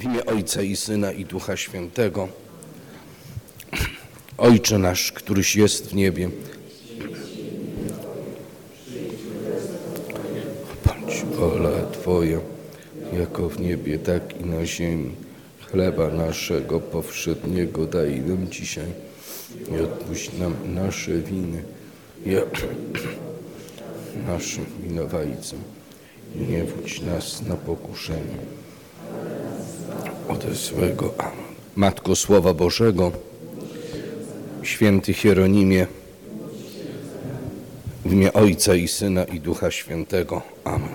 W imię Ojca i Syna i Ducha Świętego. Ojcze nasz, któryś jest w niebie. Bądź wola Twoja, jako w niebie, tak i na ziemi. Chleba naszego powszedniego daj nam dzisiaj i odpuść nam nasze winy, jak naszym winowajcom. I nie wódź nas na pokuszenie. Ode złego. Amen. Matko Słowa Bożego, święty Hieronimie, w imię Ojca i Syna i Ducha Świętego. Amen.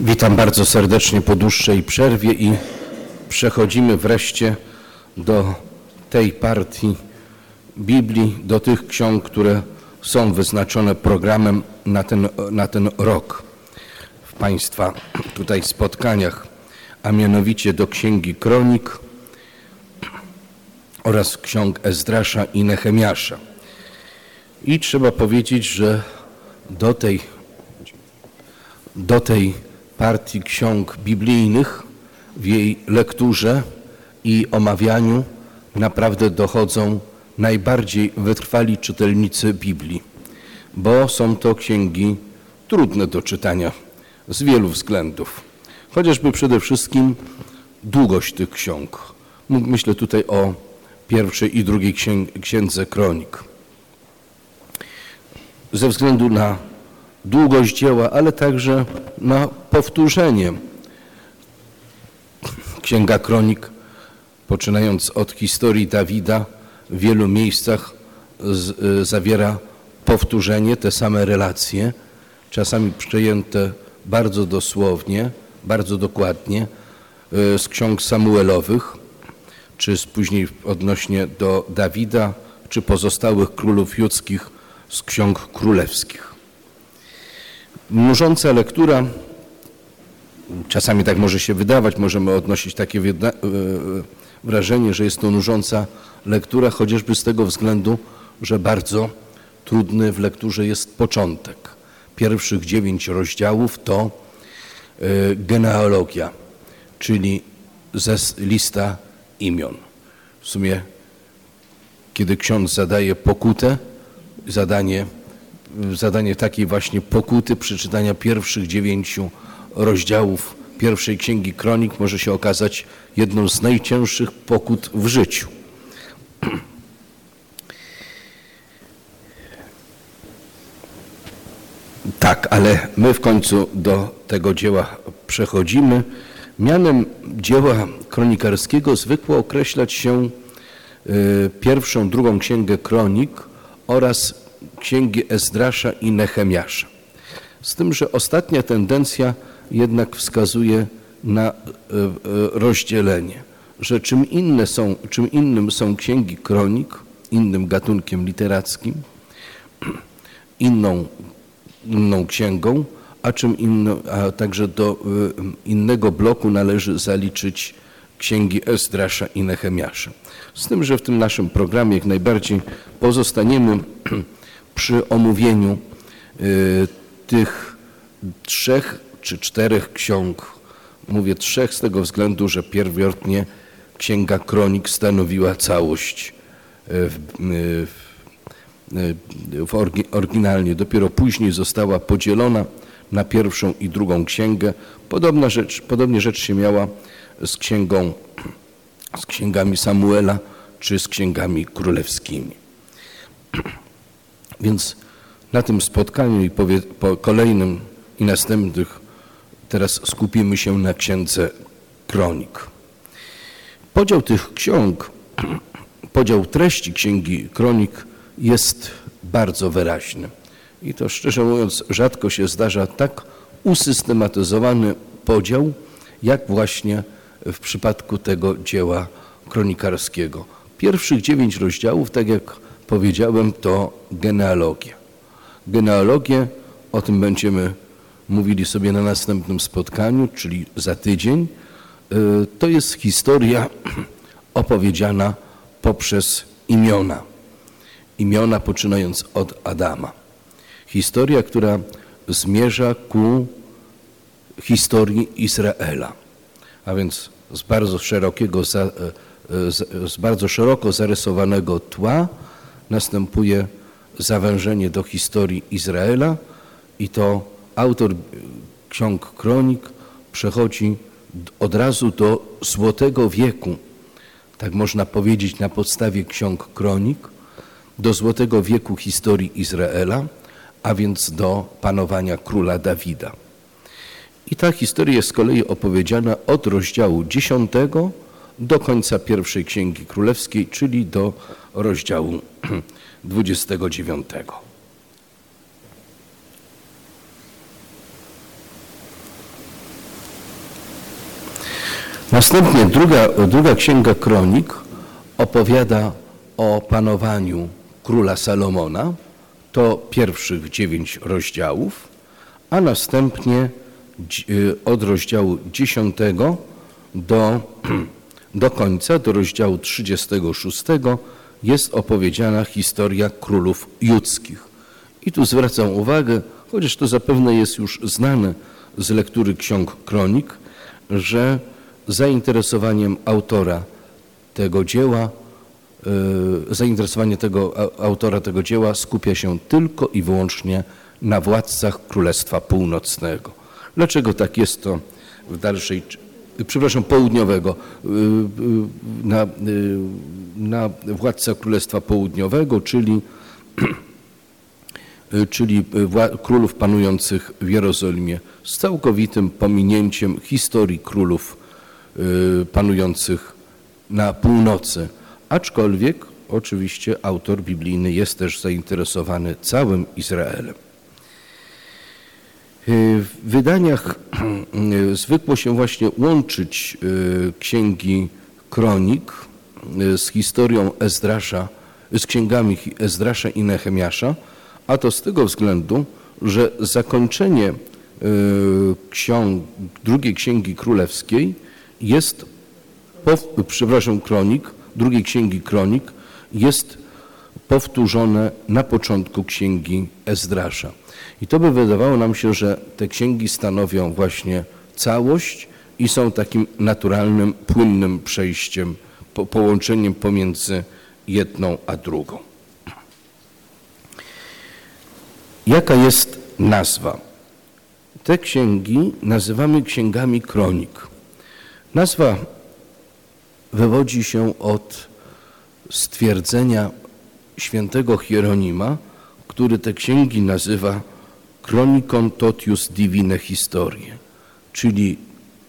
Witam bardzo serdecznie po dłuższej przerwie i przechodzimy wreszcie do tej partii Biblii, do tych ksiąg, które są wyznaczone programem na ten, na ten rok w Państwa tutaj spotkaniach, a mianowicie do Księgi Kronik oraz ksiąg Ezdrasza i Nehemiasza. I trzeba powiedzieć, że do tej, do tej partii ksiąg biblijnych w jej lekturze i omawianiu naprawdę dochodzą najbardziej wytrwali czytelnicy Biblii, bo są to księgi trudne do czytania z wielu względów. Chociażby przede wszystkim długość tych ksiąg. Myślę tutaj o pierwszej i drugiej księdze kronik. Ze względu na długość dzieła, ale także na powtórzenie. Księga kronik, poczynając od historii Dawida, w wielu miejscach z, y, zawiera powtórzenie, te same relacje, czasami przejęte bardzo dosłownie, bardzo dokładnie y, z ksiąg Samuelowych, czy z później odnośnie do Dawida, czy pozostałych królów judzkich z ksiąg królewskich. Mnużąca lektura, czasami tak może się wydawać, możemy odnosić takie y, wrażenie, że jest to nużąca lektura, chociażby z tego względu, że bardzo trudny w lekturze jest początek. Pierwszych dziewięć rozdziałów to e, genealogia, czyli lista imion. W sumie, kiedy ksiądz zadaje pokutę, zadanie, zadanie takiej właśnie pokuty przeczytania pierwszych dziewięciu rozdziałów pierwszej księgi kronik może się okazać jedną z najcięższych pokut w życiu. Tak, ale my w końcu do tego dzieła przechodzimy. Mianem dzieła kronikarskiego zwykło określać się y, pierwszą, drugą księgę kronik oraz księgi Ezdrasza i Nehemiasza. Z tym, że ostatnia tendencja jednak wskazuje na y, y, rozdzielenie że czym, inne są, czym innym są księgi kronik, innym gatunkiem literackim, inną, inną księgą, a czym inno, a także do y, innego bloku należy zaliczyć księgi Ezdrasza i Nehemiasza. Z tym, że w tym naszym programie jak najbardziej pozostaniemy przy omówieniu tych trzech czy czterech ksiąg. Mówię trzech z tego względu, że pierwotnie Księga Kronik stanowiła całość e, w, w, w oryginalnie. Dopiero później została podzielona na pierwszą i drugą księgę. Podobna rzecz, podobnie rzecz się miała z księgą, z księgami Samuela czy z księgami królewskimi. Więc na tym spotkaniu i po kolejnym i następnych teraz skupimy się na księdze Kronik. Podział tych ksiąg, podział treści Księgi Kronik jest bardzo wyraźny. I to szczerze mówiąc rzadko się zdarza tak usystematyzowany podział, jak właśnie w przypadku tego dzieła kronikarskiego. Pierwszych dziewięć rozdziałów, tak jak powiedziałem, to genealogia. Genealogię, o tym będziemy mówili sobie na następnym spotkaniu, czyli za tydzień. Y, to jest historia opowiedziana poprzez imiona. Imiona poczynając od Adama. Historia, która zmierza ku historii Izraela. A więc z bardzo szerokiego, z bardzo szeroko zarysowanego tła następuje zawężenie do historii Izraela i to autor ksiąg kronik przechodzi od razu do Złotego Wieku, tak można powiedzieć na podstawie ksiąg kronik, do Złotego Wieku historii Izraela, a więc do panowania króla Dawida. I ta historia jest z kolei opowiedziana od rozdziału 10 do końca pierwszej Księgi Królewskiej, czyli do rozdziału 29. Następnie druga, druga księga kronik opowiada o panowaniu króla Salomona. To pierwszych dziewięć rozdziałów, a następnie y, od rozdziału dziesiątego do, do końca, do rozdziału 36 jest opowiedziana historia królów judzkich. I tu zwracam uwagę, chociaż to zapewne jest już znane z lektury ksiąg kronik, że zainteresowaniem autora tego dzieła, e, zainteresowanie tego autora tego dzieła skupia się tylko i wyłącznie na władcach Królestwa Północnego. Dlaczego tak jest to w dalszej, przepraszam, południowego, e, e, na, na władcach Królestwa Południowego, czyli, czyli królów panujących w Jerozolimie z całkowitym pominięciem historii królów panujących na północy. Aczkolwiek oczywiście autor biblijny jest też zainteresowany całym Izraelem. Y, w wydaniach y, zwykło się właśnie łączyć księgi kronik z historią Ezdrasza, z księgami Ezdrasza i Nehemiasza, a to z tego względu, że zakończenie ksiąg, drugiej księgi królewskiej jest, przepraszam, kronik, drugiej księgi kronik, jest powtórzone na początku księgi Ezdrasza. I to by wydawało nam się, że te księgi stanowią właśnie całość i są takim naturalnym, płynnym przejściem, po, połączeniem pomiędzy jedną a drugą. Jaka jest nazwa? Te księgi nazywamy księgami kronik. Nazwa wywodzi się od stwierdzenia świętego Hieronima, który te księgi nazywa Chronicon totius divine historie, czyli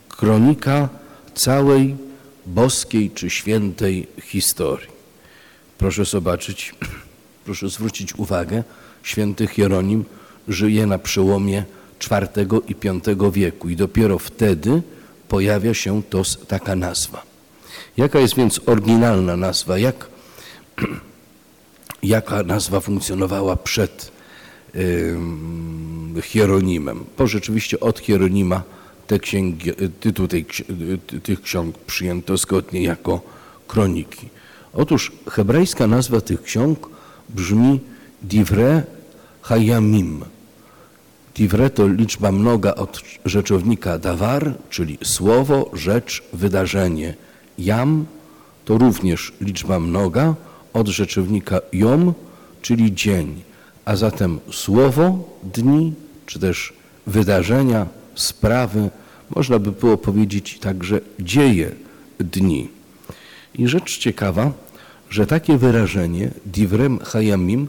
kronika całej boskiej czy świętej historii. Proszę zobaczyć, proszę zwrócić uwagę, święty Hieronim żyje na przełomie IV i V wieku i dopiero wtedy pojawia się to, taka nazwa. Jaka jest więc oryginalna nazwa? Jak, jaka nazwa funkcjonowała przed y, Hieronimem? Bo rzeczywiście od Hieronima te księgi, tytuł tej, tych ksiąg przyjęto zgodnie jako kroniki. Otóż hebrajska nazwa tych ksiąg brzmi Divre Hayamim, Tivre to liczba mnoga od rzeczownika dawar, czyli słowo, rzecz, wydarzenie. Jam to również liczba mnoga od rzeczownika jom, czyli dzień. A zatem słowo, dni, czy też wydarzenia, sprawy, można by było powiedzieć także dzieje dni. I rzecz ciekawa, że takie wyrażenie divrem hayamim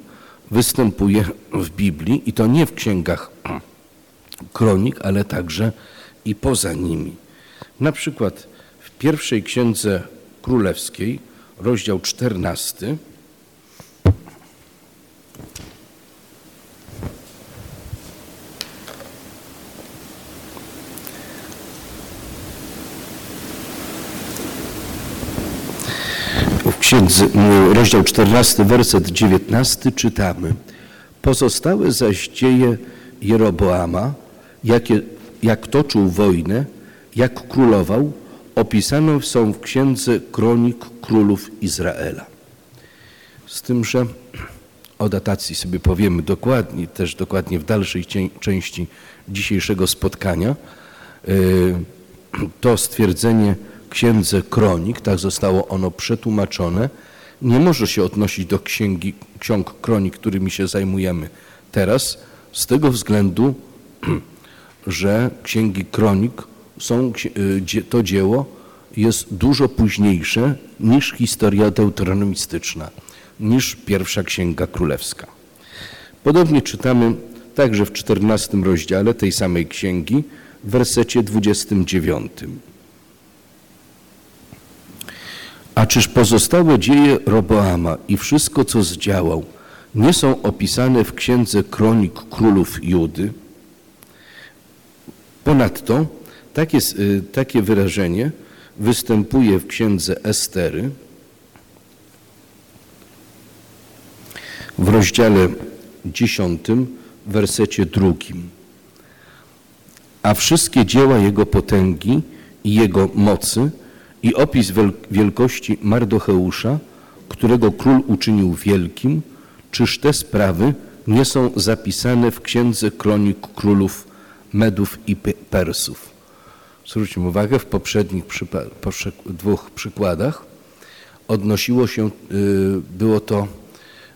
występuje w Biblii i to nie w księgach kronik, ale także i poza nimi. Na przykład w pierwszej księdze królewskiej, rozdział 14, księdze, rozdział 14, werset 19 czytamy Pozostałe zaś dzieje Jeroboama jakie, jak toczył wojnę, jak królował, opisane są w księdze kronik królów Izraela. Z tym, że o datacji sobie powiemy dokładnie, też dokładnie w dalszej części dzisiejszego spotkania. To stwierdzenie księdze kronik, tak zostało ono przetłumaczone, nie może się odnosić do księgi, ksiąg kronik, którymi się zajmujemy teraz, z tego względu, że księgi kronik są, y, to dzieło jest dużo późniejsze niż historia deuteronomistyczna, niż pierwsza księga królewska. Podobnie czytamy także w czternastym rozdziale tej samej księgi, w wersecie 29. A czyż pozostałe dzieje Roboama i wszystko, co zdziałał, nie są opisane w księdze kronik królów Judy? Ponadto takie, y, takie wyrażenie występuje w księdze Estery w rozdziale 10, wersecie drugim. A wszystkie dzieła Jego potęgi i Jego mocy i opis wielkości Mardocheusza, którego król uczynił wielkim, czyż te sprawy nie są zapisane w Księdze Kronik Królów Medów i Persów? Zwróćmy uwagę, w poprzednich dwóch przykładach odnosiło się, y, było to,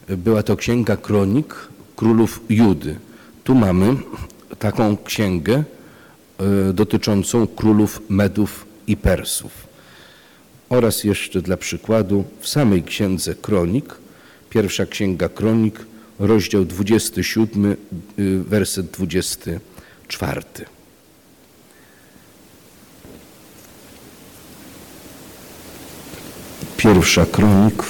była to Księga Kronik Królów Judy. Tu mamy taką księgę y, dotyczącą królów Medów i Persów oraz jeszcze dla przykładu w samej Księdze Kronik, pierwsza Księga Kronik, rozdział 27, y, werset 24. Pierwsza Kronik,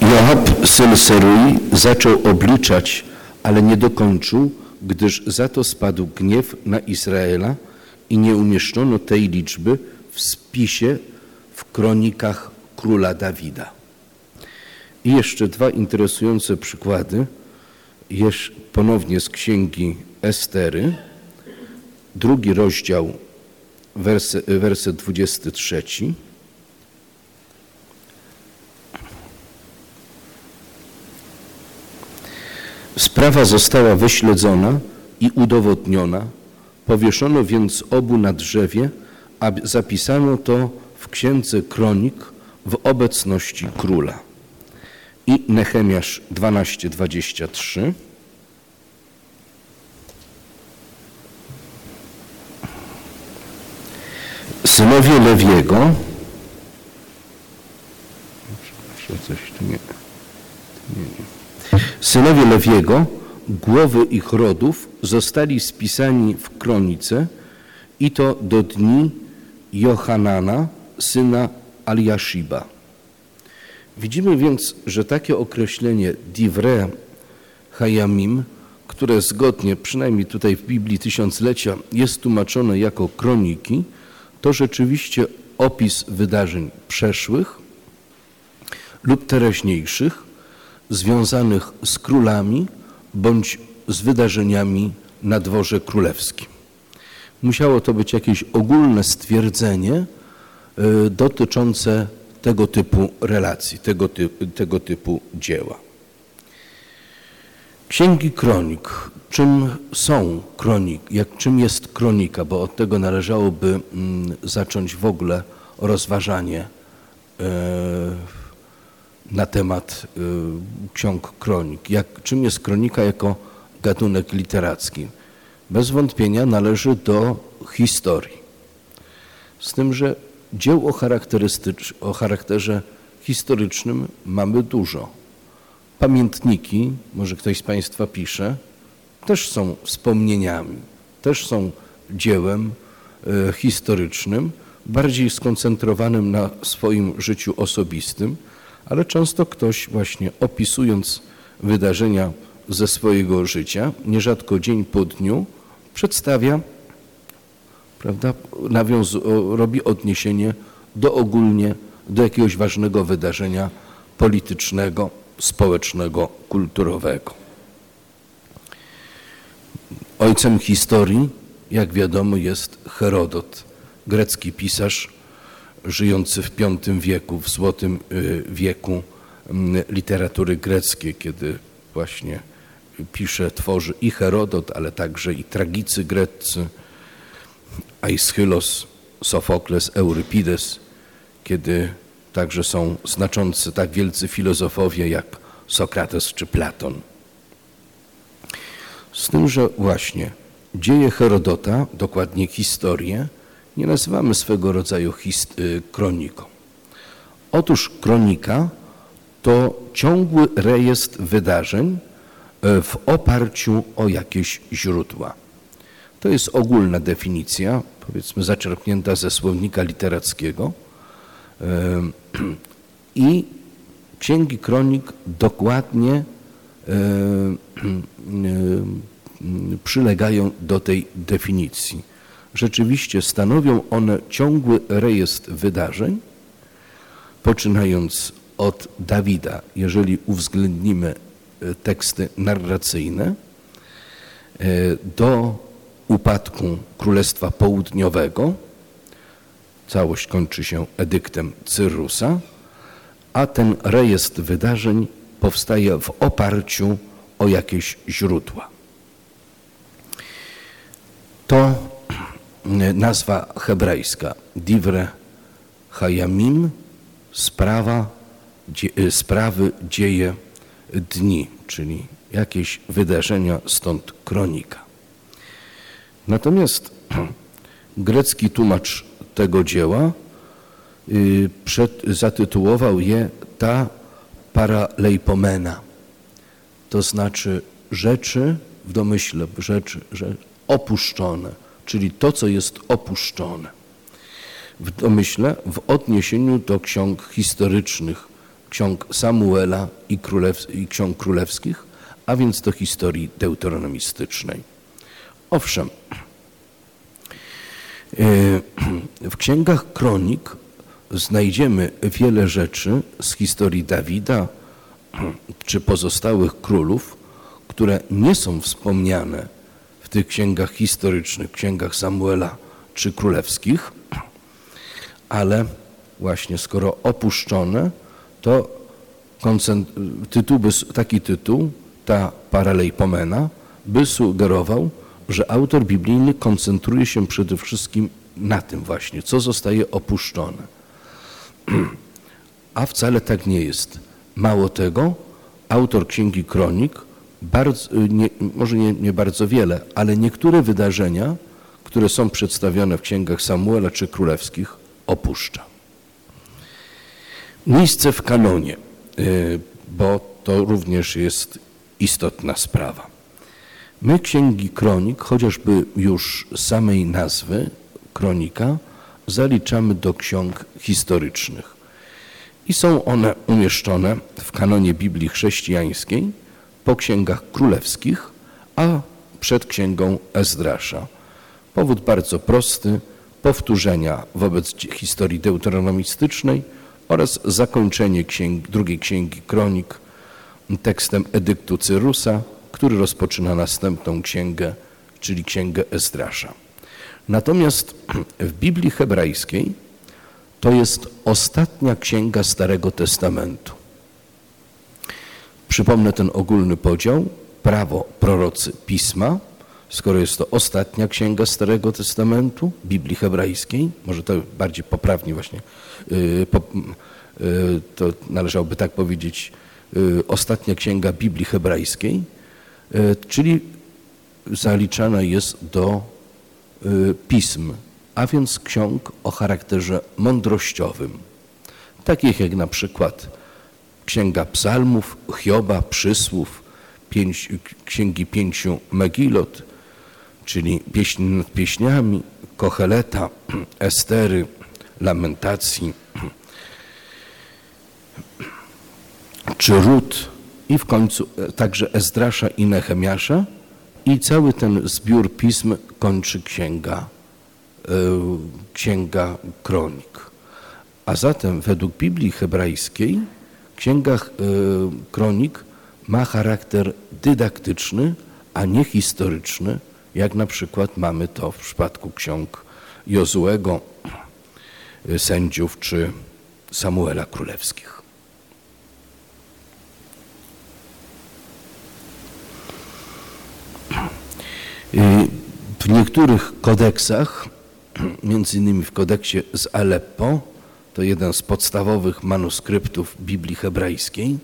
Joab, syn Serui, zaczął obliczać, ale nie dokończył, gdyż za to spadł gniew na Izraela i nie umieszczono tej liczby w spisie w kronikach króla Dawida. I jeszcze dwa interesujące przykłady, Jesz ponownie z księgi Estery, drugi rozdział, werset, werset 23. Sprawa została wyśledzona i udowodniona. Powieszono więc obu na drzewie, a zapisano to w księdze kronik w obecności króla. I Nehemiasz 12:23. Synowie Lewiego, coś tu nie, nie, nie. Synowie Lewiego, głowy ich rodów, zostali spisani w kronice i to do dni Johanana, syna Aliashiba. Widzimy więc, że takie określenie divre hayamim, które zgodnie, przynajmniej tutaj w Biblii Tysiąclecia, jest tłumaczone jako kroniki, to rzeczywiście opis wydarzeń przeszłych lub teraźniejszych, związanych z królami bądź z wydarzeniami na dworze królewskim. Musiało to być jakieś ogólne stwierdzenie y, dotyczące tego typu relacji, tego, ty, tego typu dzieła. Księgi kronik. Czym są kronik? Jak, czym jest kronika? Bo od tego należałoby mm, zacząć w ogóle rozważanie y, na temat y, ksiąg kronik. Jak, czym jest kronika jako gatunek literacki? Bez wątpienia należy do historii. Z tym, że dzieł o, o charakterze historycznym mamy dużo. Pamiętniki, może ktoś z Państwa pisze, też są wspomnieniami, też są dziełem y, historycznym, bardziej skoncentrowanym na swoim życiu osobistym, ale często ktoś właśnie opisując wydarzenia ze swojego życia, nierzadko dzień po dniu, przedstawia, prawda, nawiąz, robi odniesienie do ogólnie, do jakiegoś ważnego wydarzenia politycznego, społecznego, kulturowego. Ojcem historii, jak wiadomo, jest Herodot. grecki pisarz żyjący w V wieku, w złotym wieku literatury greckiej, kiedy właśnie pisze, tworzy i Herodot, ale także i tragicy greccy, Aeschylos, Sofokles, Eurypides, kiedy także są znaczący tak wielcy filozofowie jak Sokrates czy Platon. Z tym, że właśnie dzieje Herodota, dokładnie historię, nie nazywamy swego rodzaju y, kroniką. Otóż kronika to ciągły rejestr wydarzeń e, w oparciu o jakieś źródła. To jest ogólna definicja, powiedzmy zaczerpnięta ze słownika literackiego e, i księgi kronik dokładnie e, przylegają do tej definicji. Rzeczywiście stanowią one ciągły rejestr wydarzeń, poczynając od Dawida, jeżeli uwzględnimy e, teksty narracyjne, e, do upadku Królestwa Południowego. Całość kończy się edyktem Cyrusa, a ten rejestr wydarzeń powstaje w oparciu o jakieś źródła. To nazwa hebrajska. Divre Hayamim, sprawa Y, sprawy, dzieje, dni, czyli jakieś wydarzenia, stąd kronika. Natomiast grecki tłumacz tego dzieła y, przed, zatytułował je ta paraleipomena, to znaczy rzeczy w domyśle, rzeczy, rzeczy opuszczone, czyli to, co jest opuszczone. W domyśle w odniesieniu do ksiąg historycznych ksiąg Samuela i, królew, i ksiąg królewskich, a więc do historii deuteronomistycznej. Owszem, e, w księgach kronik znajdziemy wiele rzeczy z historii Dawida czy pozostałych królów, które nie są wspomniane tych księgach historycznych, księgach Samuela czy królewskich, ale właśnie skoro opuszczone, to tytuł taki tytuł, ta paralejpomena, by sugerował, że autor biblijny koncentruje się przede wszystkim na tym właśnie, co zostaje opuszczone. A wcale tak nie jest. Mało tego, autor Księgi Kronik, bardzo, nie, może nie, nie bardzo wiele, ale niektóre wydarzenia, które są przedstawione w księgach Samuela czy królewskich, opuszcza. Miejsce w kanonie, y, bo to również jest istotna sprawa. My księgi kronik, chociażby już samej nazwy kronika, zaliczamy do ksiąg historycznych. I są one umieszczone w kanonie Biblii chrześcijańskiej po księgach królewskich, a przed księgą Ezdrasza. Powód bardzo prosty, powtórzenia wobec historii deuteronomistycznej, oraz zakończenie księgi, drugiej księgi kronik tekstem edyktu Cyrusa, który rozpoczyna następną księgę, czyli księgę Ezdrasza. Natomiast w Biblii hebrajskiej to jest ostatnia księga Starego Testamentu. Przypomnę ten ogólny podział. Prawo, prorocy, pisma. Skoro jest to ostatnia księga Starego Testamentu, Biblii hebrajskiej, może to bardziej poprawnie właśnie Y, y, to należałoby tak powiedzieć, y, ostatnia księga Biblii hebrajskiej, czyli zaliczana jest do pism, a więc ksiąg o charakterze mądrościowym, takich jak na przykład Księga Psalmów, Hioba, Przysłów, pięć, Księgi Pięciu Megilot, czyli Pieśń nad Pieśniami, Kocheleta, Estery, lamentacji, czy Rut i w końcu e, także Ezdrasza i Nehemiasza i cały ten zbiór pism kończy księga, e, księga kronik. A zatem według Biblii hebrajskiej księga e, kronik ma charakter dydaktyczny, a nie historyczny, jak na przykład mamy to w przypadku ksiąg Jozuego, sędziów czy Samuela Królewskich. W niektórych kodeksach, między innymi w kodeksie z Aleppo, to jeden z podstawowych manuskryptów Biblii hebrajskiej,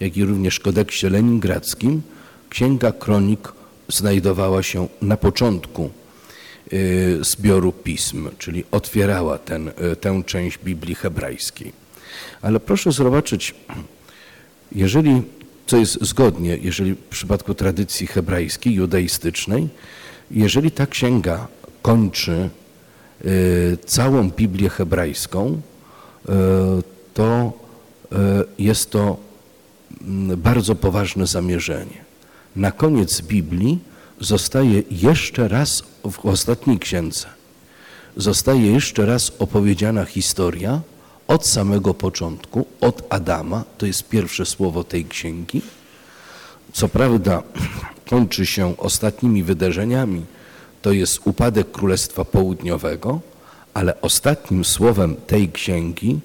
jak i również kodeksie leningradzkim, Księga Kronik znajdowała się na początku y, zbioru pism, czyli otwierała ten, y, tę część Biblii hebrajskiej. Ale proszę zobaczyć, jeżeli, co jest zgodnie, jeżeli w przypadku tradycji hebrajskiej, judaistycznej, jeżeli ta księga kończy całą Biblię hebrajską, to jest to mm, bardzo poważne zamierzenie na koniec Biblii zostaje jeszcze raz w ostatniej księdze, zostaje jeszcze raz opowiedziana historia od samego początku, od Adama, to jest pierwsze słowo tej księgi. Co prawda kończy się ostatnimi wydarzeniami, to jest upadek Królestwa Południowego, ale ostatnim słowem tej księgi,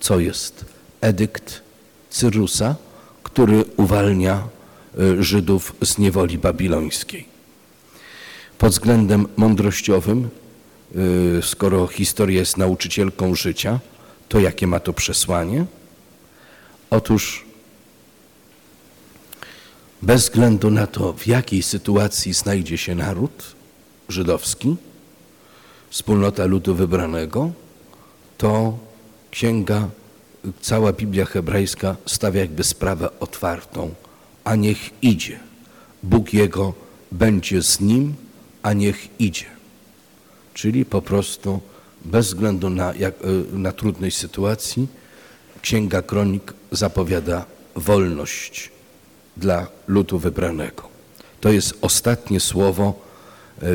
co jest edykt Cyrusa, który uwalnia Y, Żydów z niewoli babilońskiej. Pod względem mądrościowym, y, skoro historia jest nauczycielką życia, to jakie ma to przesłanie? Otóż bez względu na to, w jakiej sytuacji znajdzie się naród żydowski, wspólnota ludu wybranego, to księga, cała Biblia hebrajska stawia jakby sprawę otwartą a niech idzie. Bóg jego będzie z nim, a niech idzie. Czyli po prostu bez względu na, jak, e, na trudnej sytuacji, Księga Kronik zapowiada wolność dla ludu wybranego. To jest ostatnie słowo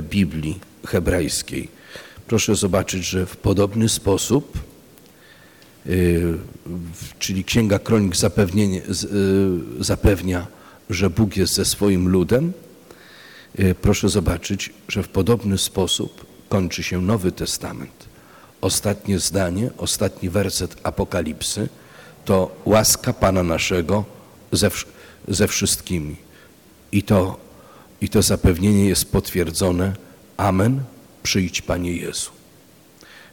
Biblii hebrajskiej. Proszę zobaczyć, że w podobny sposób, e, czyli Księga Kronik zapewnia że Bóg jest ze swoim ludem, e, proszę zobaczyć, że w podobny sposób kończy się Nowy Testament. Ostatnie zdanie, ostatni werset Apokalipsy to łaska Pana naszego ze, ze wszystkimi. I to, I to zapewnienie jest potwierdzone. Amen, przyjdź Panie Jezu.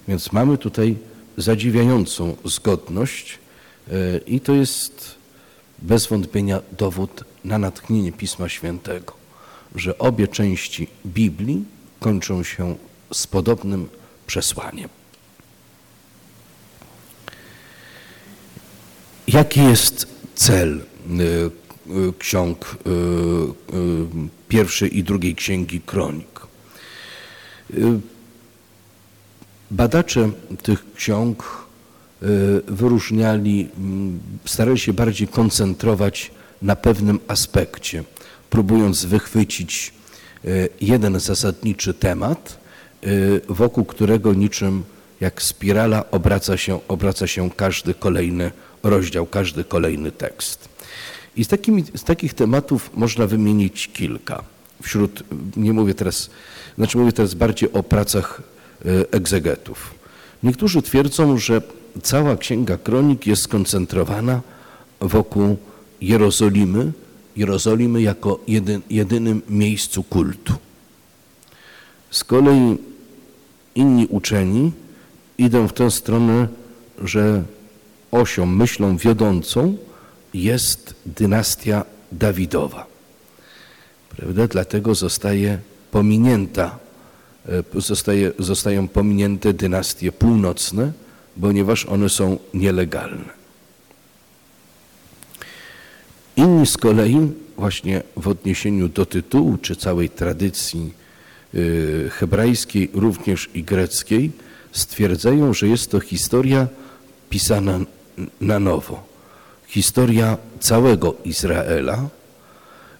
Więc mamy tutaj zadziwiającą zgodność e, i to jest bez wątpienia dowód na natchnienie Pisma Świętego, że obie części Biblii kończą się z podobnym przesłaniem. Jaki jest cel y, ksiąg y, pierwszej i drugiej księgi kronik? Badacze tych ksiąg wyróżniali, starali się bardziej koncentrować na pewnym aspekcie, próbując wychwycić jeden zasadniczy temat, wokół którego niczym jak spirala obraca się, obraca się każdy kolejny rozdział, każdy kolejny tekst. I z, takimi, z takich tematów można wymienić kilka. Wśród, nie mówię teraz, znaczy mówię teraz bardziej o pracach e, egzegetów. Niektórzy twierdzą, że cała Księga Kronik jest skoncentrowana wokół Jerozolimy, Jerozolimy jako jedyn, jedynym miejscu kultu. Z kolei inni uczeni idą w tę stronę, że osią, myślą wiodącą jest dynastia Dawidowa. Prawda? Dlatego zostaje pominięta, e, zostaje, zostają pominięte dynastie północne, ponieważ one są nielegalne. Inni z kolei właśnie w odniesieniu do tytułu czy całej tradycji y, hebrajskiej, również i greckiej, stwierdzają, że jest to historia pisana na nowo. Historia całego Izraela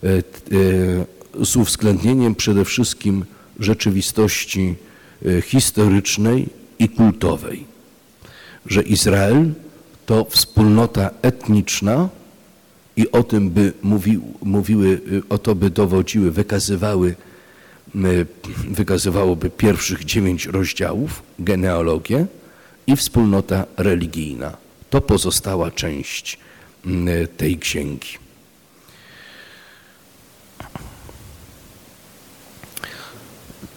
y, y, z uwzględnieniem przede wszystkim rzeczywistości historycznej i kultowej. Że Izrael to wspólnota etniczna, i o tym by mówi, mówiły, o to by dowodziły, wykazywały, wykazywałoby pierwszych dziewięć rozdziałów, genealogię i wspólnota religijna. To pozostała część tej księgi.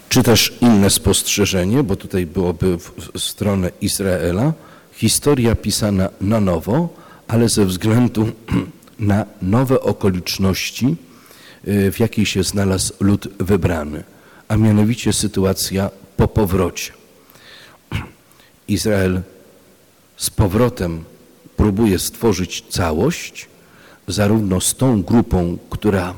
Czy też inne spostrzeżenie, bo tutaj byłoby w stronę Izraela, historia pisana na nowo, ale ze względu na nowe okoliczności, y, w jakiej się znalazł lud wybrany, a mianowicie sytuacja po powrocie. Izrael z powrotem próbuje stworzyć całość, zarówno z tą grupą, która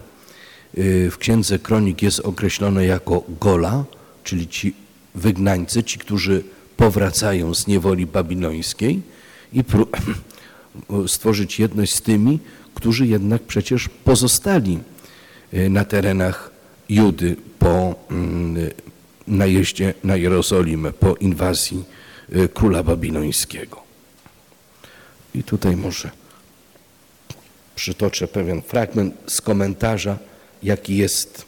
y, w Księdze Kronik jest określona jako Gola, czyli ci wygnańcy, ci, którzy powracają z niewoli babilońskiej i stworzyć jedność z tymi, którzy jednak przecież pozostali y, na terenach Judy po mm, najeździe na Jerozolimę, po inwazji y, króla babilońskiego. I tutaj może przytoczę pewien fragment z komentarza, jaki jest,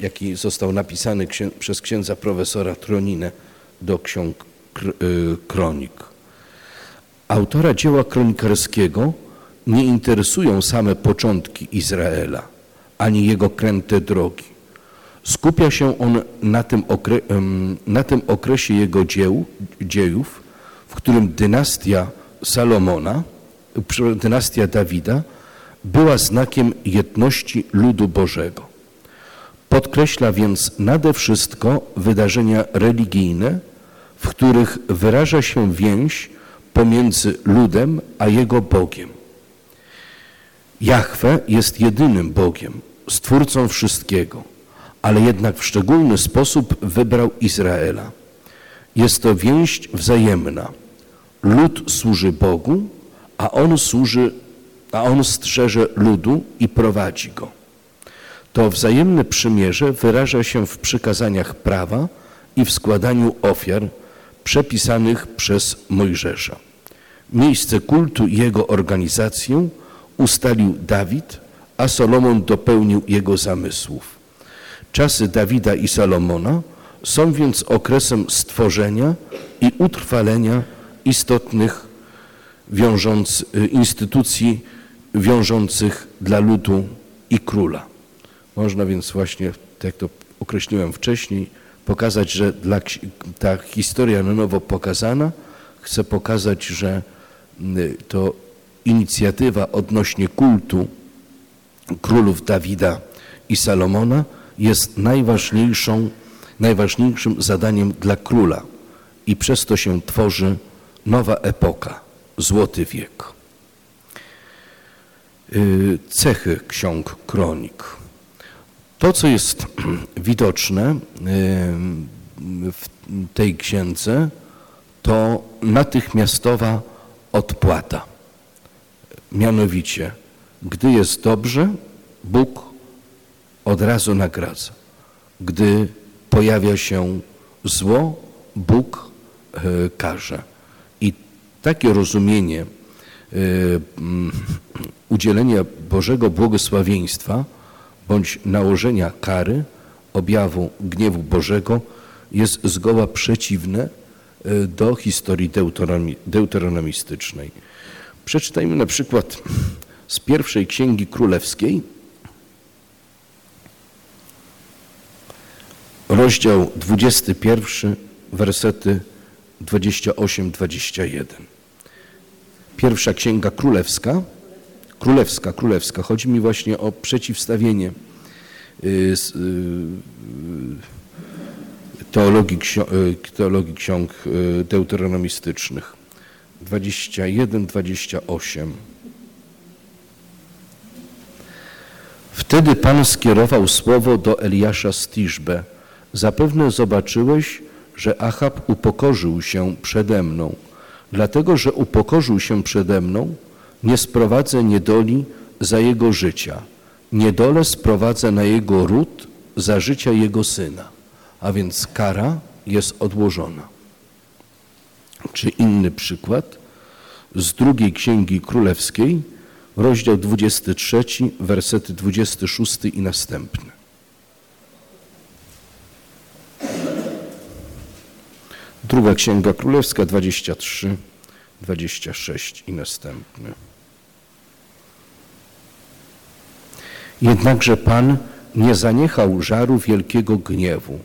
jaki został napisany księ przez księdza profesora Troninę do ksiąg y, kronik. Autora dzieła kronikarskiego nie interesują same początki Izraela, ani jego kręte drogi. Skupia się on na tym, okre na tym okresie jego dzieł, dziejów, w którym dynastia Salomona, dynastia Dawida była znakiem jedności ludu Bożego. Podkreśla więc nade wszystko wydarzenia religijne, w których wyraża się więź pomiędzy ludem a jego Bogiem. Jahwe jest jedynym Bogiem, stwórcą wszystkiego, ale jednak w szczególny sposób wybrał Izraela. Jest to więź wzajemna. Lud służy Bogu, a on służy, a on strzeże ludu i prowadzi go. To wzajemne przymierze wyraża się w przykazaniach prawa i w składaniu ofiar przepisanych przez Mojżesza. Miejsce kultu i jego organizację ustalił Dawid, a Solomon dopełnił jego zamysłów. Czasy Dawida i Salomona są więc okresem stworzenia i utrwalenia istotnych wiążąc, y, instytucji wiążących dla ludu i króla. Można więc właśnie, tak jak to określiłem wcześniej, pokazać, że dla, ta historia na nowo pokazana chce pokazać, że y, to inicjatywa odnośnie kultu królów Dawida i Salomona jest najważniejszą, najważniejszym zadaniem dla króla i przez to się tworzy nowa epoka, złoty wiek. Y, cechy ksiąg kronik. To, co jest widoczne y, w tej księdze, to natychmiastowa odpłata. Mianowicie, gdy jest dobrze, Bóg od razu nagradza. Gdy pojawia się zło, Bóg e, karze. Takie rozumienie e, udzielenia Bożego błogosławieństwa bądź nałożenia kary, objawu gniewu Bożego jest zgoła przeciwne e, do historii deuteronomistycznej. Przeczytajmy na przykład z pierwszej księgi królewskiej, rozdział 21, wersety 28-21. Pierwsza księga królewska, królewska, królewska. Chodzi mi właśnie o przeciwstawienie y, y, teologii, y, teologii ksiąg deuteronomistycznych. 21, 28. Wtedy Pan skierował słowo do Eliasza z Tiszbe. Zapewne zobaczyłeś, że Achab upokorzył się przede mną. Dlatego, że upokorzył się przede mną, nie sprowadzę niedoli za jego życia. Niedolę sprowadzę na jego ród za życia jego syna. A więc kara jest odłożona. Czy inny przykład z drugiej Księgi Królewskiej, rozdział 23, wersety 26 i następny. Druga Księga Królewska 23, 26 i następny. Jednakże Pan nie zaniechał żaru wielkiego gniewu.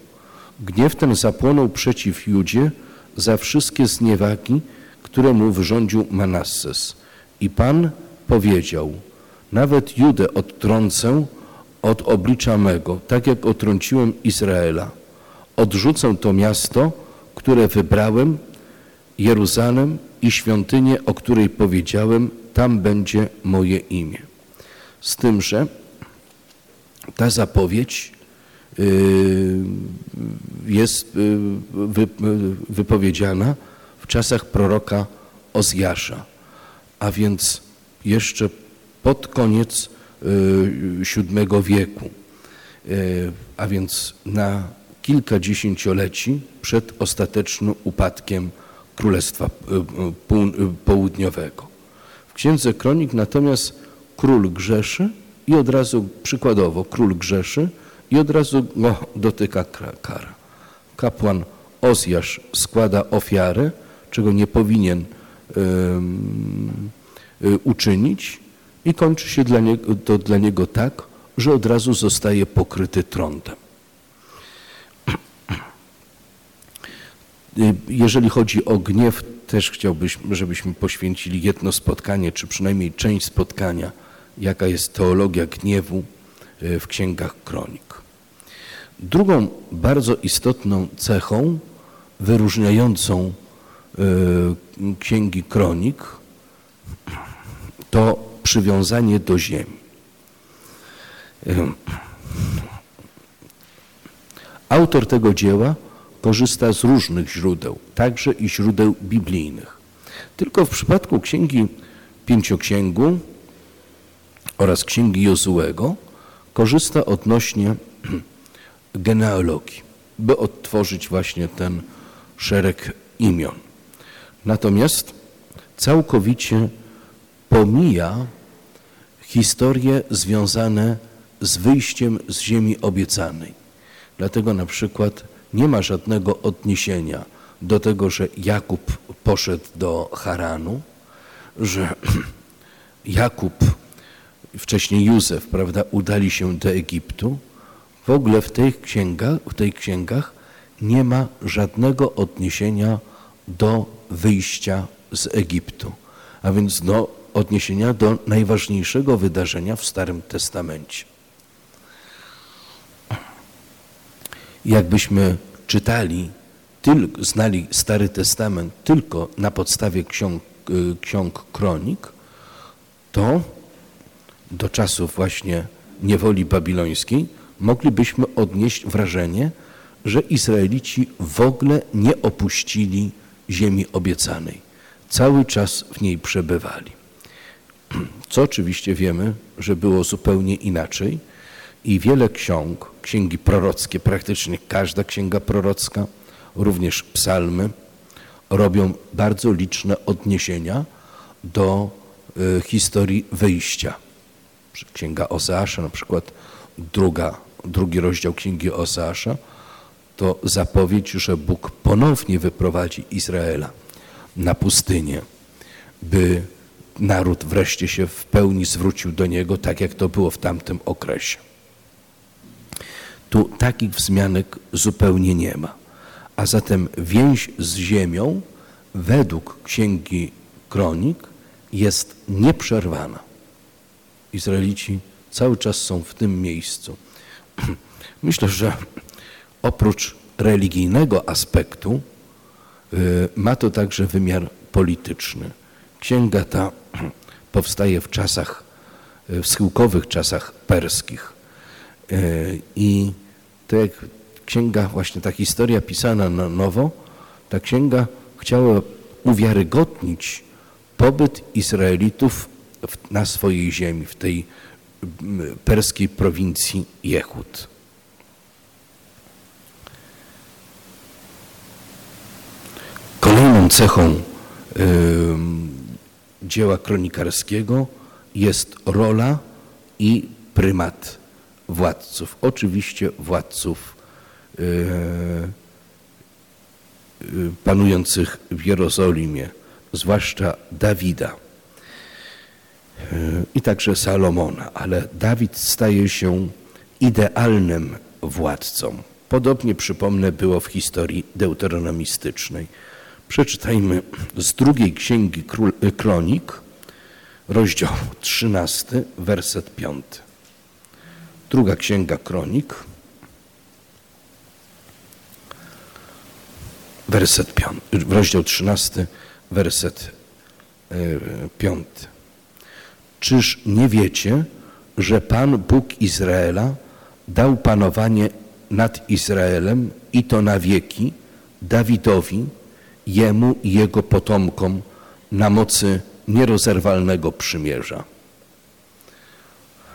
Gniew ten zapłonął przeciw Judzie za wszystkie zniewagi, które mu wyrządził Manasses. I Pan powiedział, nawet Judę odtrącę od oblicza mego, tak jak otrąciłem Izraela. Odrzucę to miasto, które wybrałem, Jeruzalem i świątynię, o której powiedziałem, tam będzie moje imię. Z tym, że ta zapowiedź y, jest y, wypowiedziana w czasach proroka Ozjasza, a więc jeszcze pod koniec VII wieku, a więc na kilka dziesięcioleci przed ostatecznym upadkiem Królestwa Południowego. W Księdze Kronik natomiast król grzeszy i od razu przykładowo król grzeszy i od razu go dotyka kara. Kapłan Ozjasz składa ofiarę, czego nie powinien uczynić i kończy się dla niego, to dla niego tak, że od razu zostaje pokryty trądem. Jeżeli chodzi o gniew, też chciałbym, żebyśmy poświęcili jedno spotkanie, czy przynajmniej część spotkania jaka jest teologia gniewu e, w księgach kronik. Drugą bardzo istotną cechą wyróżniającą e, księgi kronik to przywiązanie do ziemi. Autor tego dzieła korzysta z różnych źródeł, także i źródeł biblijnych. Tylko w przypadku księgi Pięcioksięgu oraz Księgi Jozułego korzysta odnośnie genealogii, by odtworzyć właśnie ten szereg imion. Natomiast całkowicie pomija historie związane z wyjściem z ziemi obiecanej. Dlatego na przykład nie ma żadnego odniesienia do tego, że Jakub poszedł do Haranu, że Jakub wcześniej Józef, prawda, udali się do Egiptu, w ogóle w tych księgach, w tych księgach nie ma żadnego odniesienia do wyjścia z Egiptu, a więc do odniesienia do najważniejszego wydarzenia w Starym Testamencie. Jakbyśmy czytali, znali Stary Testament tylko na podstawie ksiąg, y, ksiąg kronik, to do czasów właśnie niewoli babilońskiej, moglibyśmy odnieść wrażenie, że Izraelici w ogóle nie opuścili ziemi obiecanej. Cały czas w niej przebywali. Co oczywiście wiemy, że było zupełnie inaczej i wiele ksiąg, księgi prorockie, praktycznie każda księga prorocka, również psalmy, robią bardzo liczne odniesienia do y, historii wyjścia Księga Ozeasza, na przykład druga, drugi rozdział Księgi Ozeasza, to zapowiedź, że Bóg ponownie wyprowadzi Izraela na pustynię, by naród wreszcie się w pełni zwrócił do Niego, tak jak to było w tamtym okresie. Tu takich wzmianek zupełnie nie ma. A zatem więź z ziemią według Księgi Kronik jest nieprzerwana. Izraelici cały czas są w tym miejscu. Myślę, że oprócz religijnego aspektu y, ma to także wymiar polityczny. Księga ta powstaje w czasach, y, w schyłkowych czasach perskich. Y, I to jak księga, właśnie ta historia pisana na nowo, ta księga chciała uwiarygodnić pobyt Izraelitów na swojej ziemi, w tej perskiej prowincji Jehud. Kolejną cechą dzieła kronikarskiego jest rola i prymat władców. Oczywiście władców y, panujących w Jerozolimie, zwłaszcza Dawida i także Salomona, ale Dawid staje się idealnym władcą. Podobnie, przypomnę, było w historii deuteronomistycznej. Przeczytajmy z drugiej księgi Kronik, rozdział 13, werset 5. Druga księga Kronik, werset 5, rozdział 13, werset 5. E, Czyż nie wiecie, że Pan Bóg Izraela dał panowanie nad Izraelem i to na wieki Dawidowi, jemu i jego potomkom na mocy nierozerwalnego przymierza.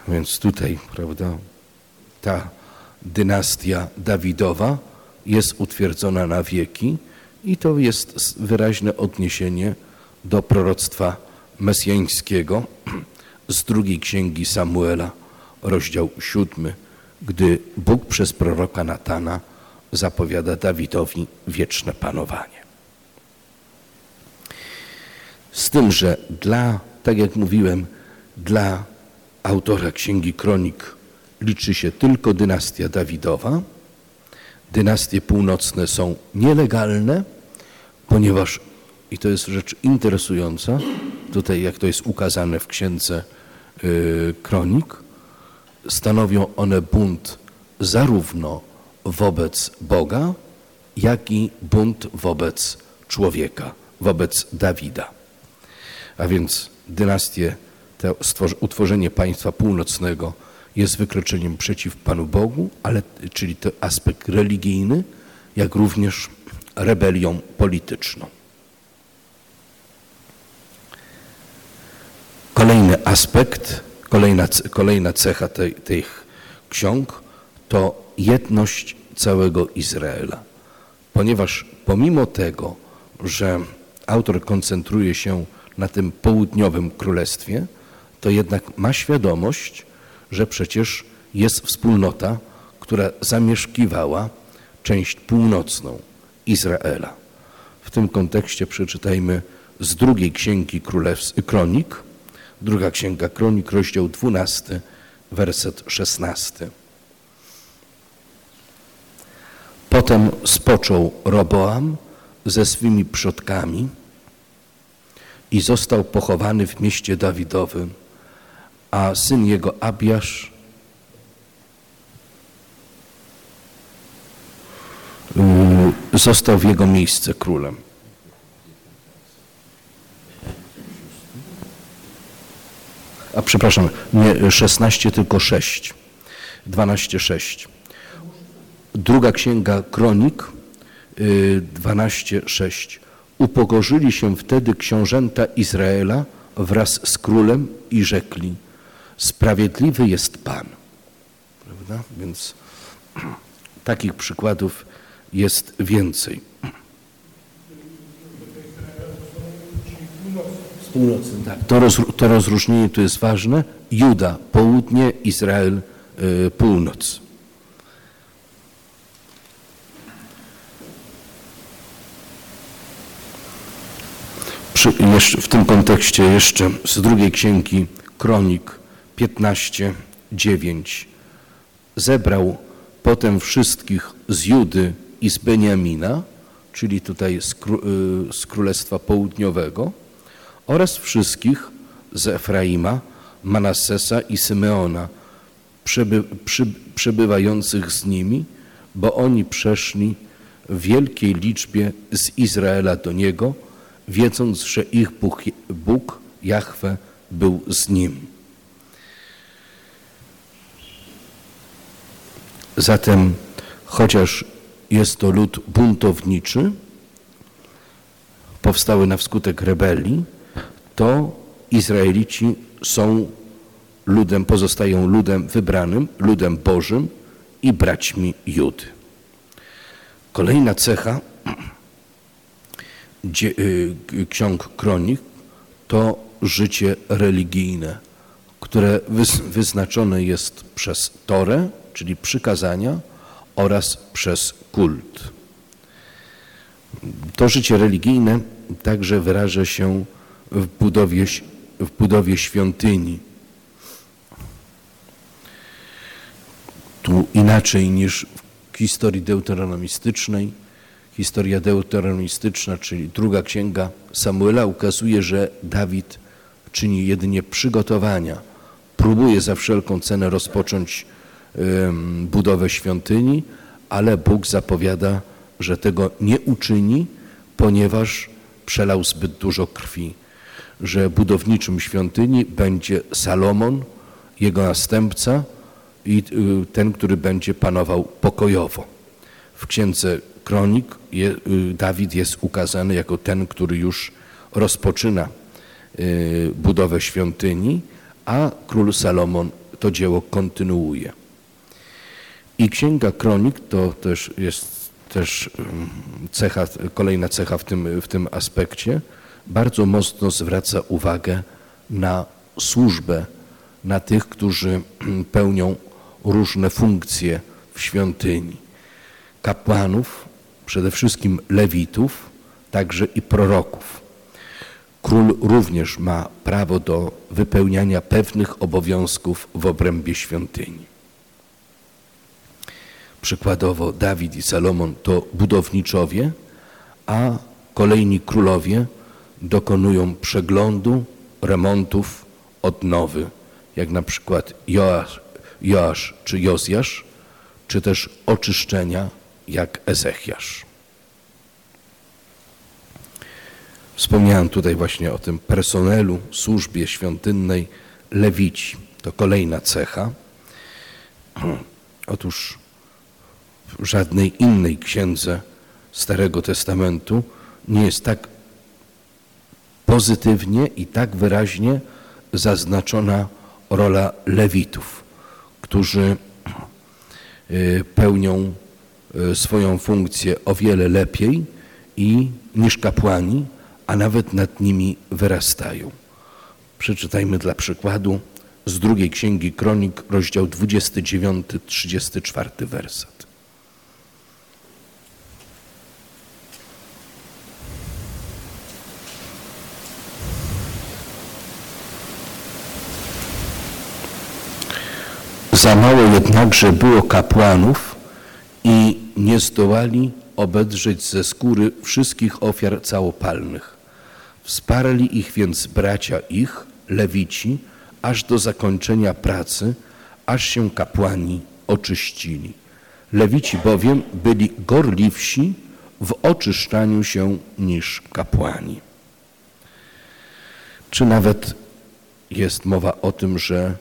Więc tutaj, prawda, ta dynastia Dawidowa jest utwierdzona na wieki i to jest wyraźne odniesienie do proroctwa mesjańskiego z drugiej księgi Samuela, rozdział siódmy, gdy Bóg przez proroka Natana zapowiada Dawidowi wieczne panowanie. Z tym, że dla, tak jak mówiłem, dla autora Księgi Kronik liczy się tylko dynastia Dawidowa. Dynastie północne są nielegalne, ponieważ, i to jest rzecz interesująca, tutaj jak to jest ukazane w Księdze y, Kronik, stanowią one bunt zarówno wobec Boga, jak i bunt wobec człowieka, wobec Dawida. A więc dynastię, to utworzenie państwa północnego jest wykroczeniem przeciw Panu Bogu, ale, czyli to aspekt religijny, jak również rebelią polityczną. Kolejny aspekt, kolejna, kolejna cecha tych ksiąg to jedność całego Izraela. Ponieważ pomimo tego, że autor koncentruje się na tym południowym królestwie, to jednak ma świadomość, że przecież jest wspólnota, która zamieszkiwała część północną Izraela. W tym kontekście przeczytajmy z drugiej księgi Królews Kronik, druga księga Kronik, rozdział 12, werset 16. Potem spoczął Roboam ze swymi przodkami i został pochowany w mieście Dawidowym, a syn jego Abiasz y, został w jego miejsce królem. A przepraszam, nie 16, tylko 6. 12, 6. Druga księga Kronik 12, y, 6. Upokorzyli się wtedy książęta Izraela wraz z królem i rzekli: Sprawiedliwy jest Pan. Prawda? Więc takich przykładów jest więcej. tak. To, roz, to rozróżnienie tu jest ważne. Juda, południe, Izrael, y, północ. Przy, jeszcze, w tym kontekście jeszcze z drugiej księgi Kronik 15, 9. Zebrał potem wszystkich z Judy i z Beniamina, czyli tutaj z, y, z Królestwa Południowego, oraz wszystkich z Efraima, Manassesa i Symeona, przy, przebywających z nimi, bo oni przeszli w wielkiej liczbie z Izraela do Niego, wiedząc, że ich Bóg, Bóg Jahwe był z nim. Zatem, chociaż jest to lud buntowniczy, powstały na wskutek rebelii, to Izraelici są ludem, pozostają ludem wybranym, ludem Bożym i braćmi Judy. Kolejna cecha Y, ksiąg kronik to życie religijne, które wyznaczone jest przez Torę, czyli przykazania oraz przez kult. To życie religijne także wyraża się w budowie, w budowie świątyni. Tu inaczej niż w historii deuteronomistycznej. Historia deuteronomistyczna, czyli druga księga Samuela, ukazuje, że Dawid czyni jedynie przygotowania, próbuje za wszelką cenę rozpocząć budowę świątyni, ale Bóg zapowiada, że tego nie uczyni, ponieważ przelał zbyt dużo krwi, że budowniczym świątyni będzie Salomon, jego następca i y, ten, który będzie panował pokojowo. W księdze Kronik y, Dawid jest ukazany jako ten, który już rozpoczyna y, budowę świątyni, a król Salomon to dzieło kontynuuje. I Księga Kronik to też jest też mm, cecha, kolejna cecha w tym, w tym aspekcie, bardzo mocno zwraca uwagę na służbę, na tych, którzy pełnią różne funkcje w świątyni. Kapłanów, przede wszystkim lewitów, także i proroków. Król również ma prawo do wypełniania pewnych obowiązków w obrębie świątyni. Przykładowo Dawid i Salomon to budowniczowie, a kolejni królowie dokonują przeglądu, remontów, odnowy, jak na przykład Joasz, Joasz czy Jozjasz, czy też oczyszczenia, jak Ezechiasz. Wspomniałem tutaj właśnie o tym personelu, służbie świątynnej, lewici. To kolejna cecha. Otóż w żadnej innej księdze Starego Testamentu nie jest tak pozytywnie i tak wyraźnie zaznaczona rola lewitów, którzy y, pełnią y, swoją funkcję o wiele lepiej i niż kapłani, a nawet nad nimi wyrastają. Przeczytajmy dla przykładu z drugiej księgi Kronik, rozdział 29, 34 werset. Za mało jednakże było kapłanów i nie zdołali obedrzeć ze skóry wszystkich ofiar całopalnych. Wsparli ich więc bracia ich, lewici, aż do zakończenia pracy, aż się kapłani oczyścili. Lewici bowiem byli gorliwsi w oczyszczaniu się niż kapłani. Czy nawet jest mowa o tym, że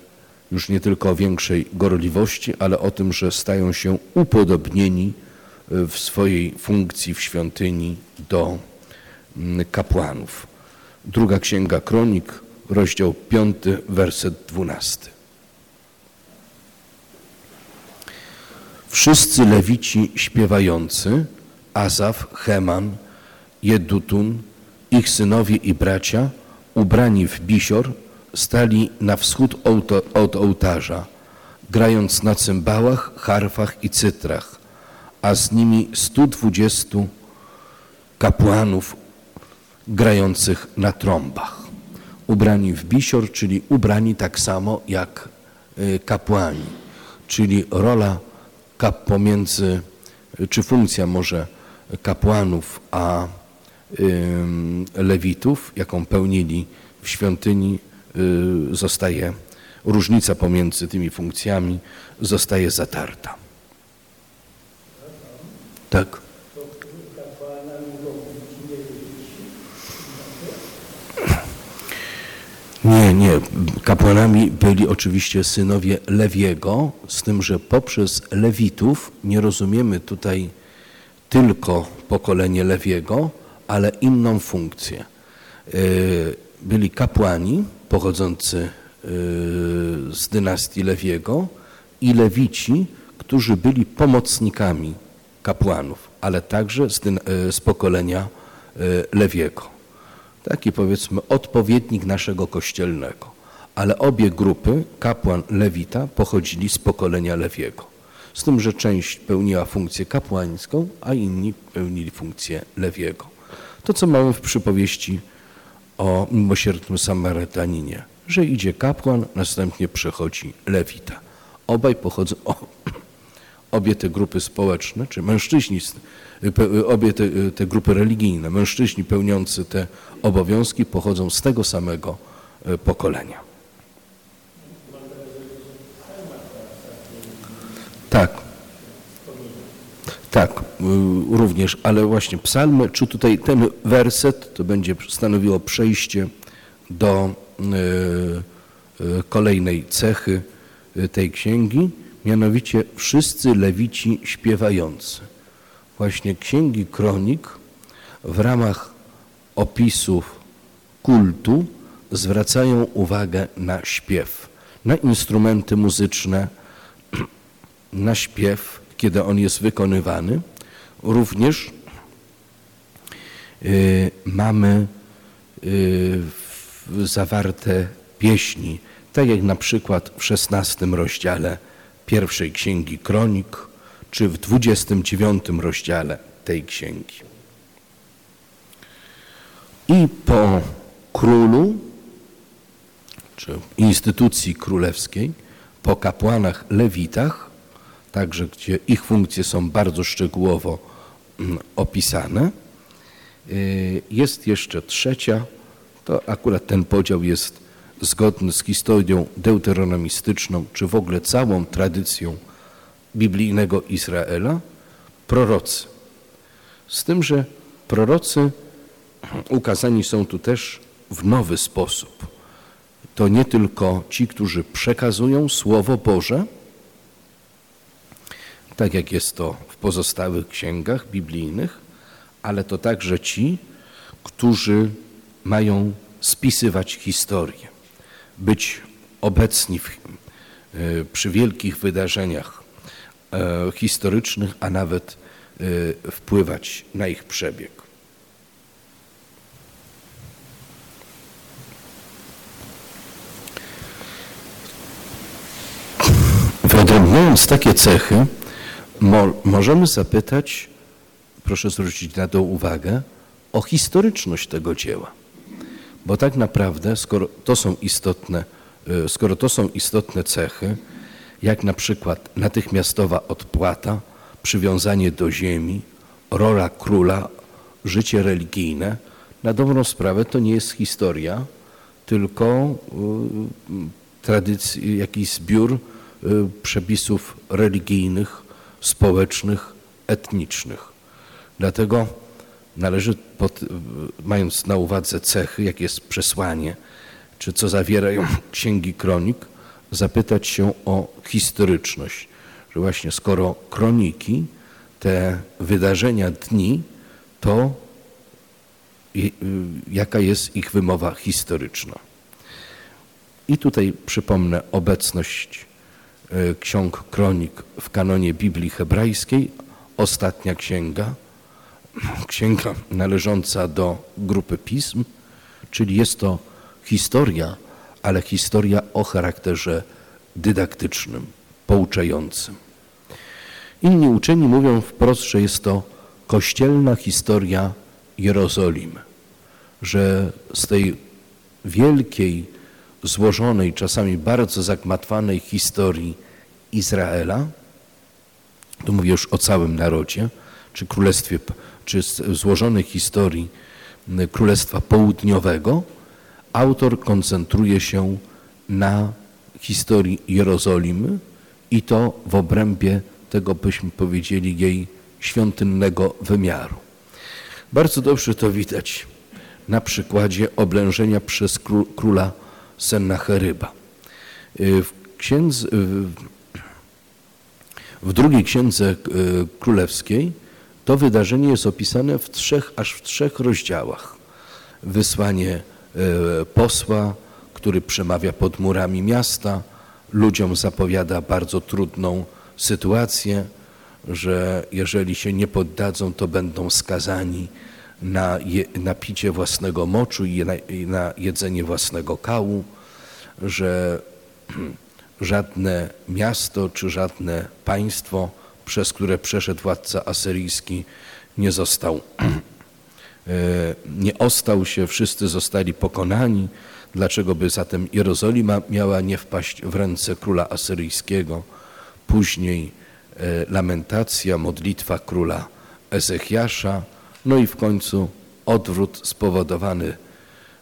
już nie tylko o większej gorliwości, ale o tym, że stają się upodobnieni e, w swojej funkcji w świątyni do mm, kapłanów. Druga Księga Kronik, rozdział 5, werset 12. Wszyscy lewici śpiewający, Azaf, Heman, Jedutun, ich synowie i bracia, ubrani w bisior, stali na wschód od ołtarza, grając na cymbałach, harfach i cytrach, a z nimi 120 kapłanów grających na trąbach. Ubrani w bisior, czyli ubrani tak samo jak y, kapłani, czyli rola kap pomiędzy, czy funkcja może kapłanów a lewitów, jaką pełnili w świątyni, zostaje, różnica pomiędzy tymi funkcjami zostaje zatarta. Tak. Nie, nie. Kapłanami byli oczywiście synowie Lewiego, z tym, że poprzez Lewitów nie rozumiemy tutaj tylko pokolenie Lewiego, ale inną funkcję. Y, byli kapłani, pochodzący y, z dynastii Lewiego i Lewici, którzy byli pomocnikami kapłanów, ale także z, y, z pokolenia y, Lewiego. Taki powiedzmy odpowiednik naszego kościelnego. Ale obie grupy, kapłan Lewita, pochodzili z pokolenia Lewiego. z tym, że część pełniła funkcję kapłańską, a inni pełnili funkcję Lewiego. To, co mamy w przypowieści o miłosiernym Samarytaninie, że idzie kapłan, następnie przechodzi Lewita. Obaj pochodzą, o, obie te grupy społeczne, czy mężczyźni, obie te, te grupy religijne, mężczyźni pełniący te obowiązki pochodzą z tego samego e, pokolenia. Tak. Tak, y, również, ale właśnie psalmy, czy tutaj ten werset to będzie stanowiło przejście do y, y, kolejnej cechy tej księgi, mianowicie wszyscy lewici śpiewający. Właśnie księgi kronik w ramach opisów kultu zwracają uwagę na śpiew, na instrumenty muzyczne, na śpiew, kiedy on jest wykonywany. Również y, mamy y, zawarte pieśni, tak jak na przykład w XVI rozdziale pierwszej księgi Kronik, czy w 29 rozdziale tej księgi. I po królu, czy instytucji królewskiej, po kapłanach lewitach, także gdzie ich funkcje są bardzo szczegółowo mm, opisane, y, jest jeszcze trzecia, to akurat ten podział jest zgodny z historią deuteronomistyczną, czy w ogóle całą tradycją biblijnego Izraela, prorocy. Z tym, że prorocy ukazani są tu też w nowy sposób. To nie tylko ci, którzy przekazują Słowo Boże, tak jak jest to w pozostałych księgach biblijnych, ale to także ci, którzy mają spisywać historię, być obecni w, e, przy wielkich wydarzeniach e, historycznych, a nawet e, wpływać na ich przebieg. Wyodrębniając takie cechy, mo możemy zapytać, proszę zwrócić na to uwagę, o historyczność tego dzieła. Bo tak naprawdę, skoro to są istotne, e, skoro to są istotne cechy, jak na przykład natychmiastowa odpłata, przywiązanie do ziemi, rola króla, życie religijne, na dobrą sprawę to nie jest historia, tylko y, tradycji, jakiś zbiór y, przepisów religijnych, społecznych, etnicznych. Dlatego należy, pod, mając na uwadze cechy, jak jest przesłanie, czy co zawierają księgi kronik, zapytać się o historyczność. Że właśnie skoro kroniki, te wydarzenia dni, to jaka jest ich wymowa historyczna. I tutaj przypomnę obecność ksiąg kronik w kanonie Biblii hebrajskiej, ostatnia księga, księga należąca do grupy pism, czyli jest to historia, ale historia o charakterze dydaktycznym, pouczającym. Inni uczeni mówią wprost, że jest to kościelna historia Jerozolimy, że z tej wielkiej złożonej, czasami bardzo zagmatwanej historii Izraela, tu mówię już o całym narodzie, czy królestwie, czy złożonej historii Królestwa Południowego, autor koncentruje się na historii Jerozolimy i to w obrębie tego, byśmy powiedzieli, jej świątynnego wymiaru. Bardzo dobrze to widać na przykładzie oblężenia przez króla Sennacheryba. Y, w, księdze, y, w drugiej księdze y, królewskiej to wydarzenie jest opisane w trzech, aż w trzech rozdziałach. Wysłanie posła, który przemawia pod murami miasta, ludziom zapowiada bardzo trudną sytuację, że jeżeli się nie poddadzą, to będą skazani na, je, na picie własnego moczu i na, i na jedzenie własnego kału, że żadne miasto czy żadne państwo, przez które przeszedł władca asyryjski, nie został, nie ostał się, wszyscy zostali pokonani. Dlaczego by zatem Jerozolima miała nie wpaść w ręce króla asyryjskiego? Później lamentacja, modlitwa króla Ezechiasza, no i w końcu odwrót spowodowany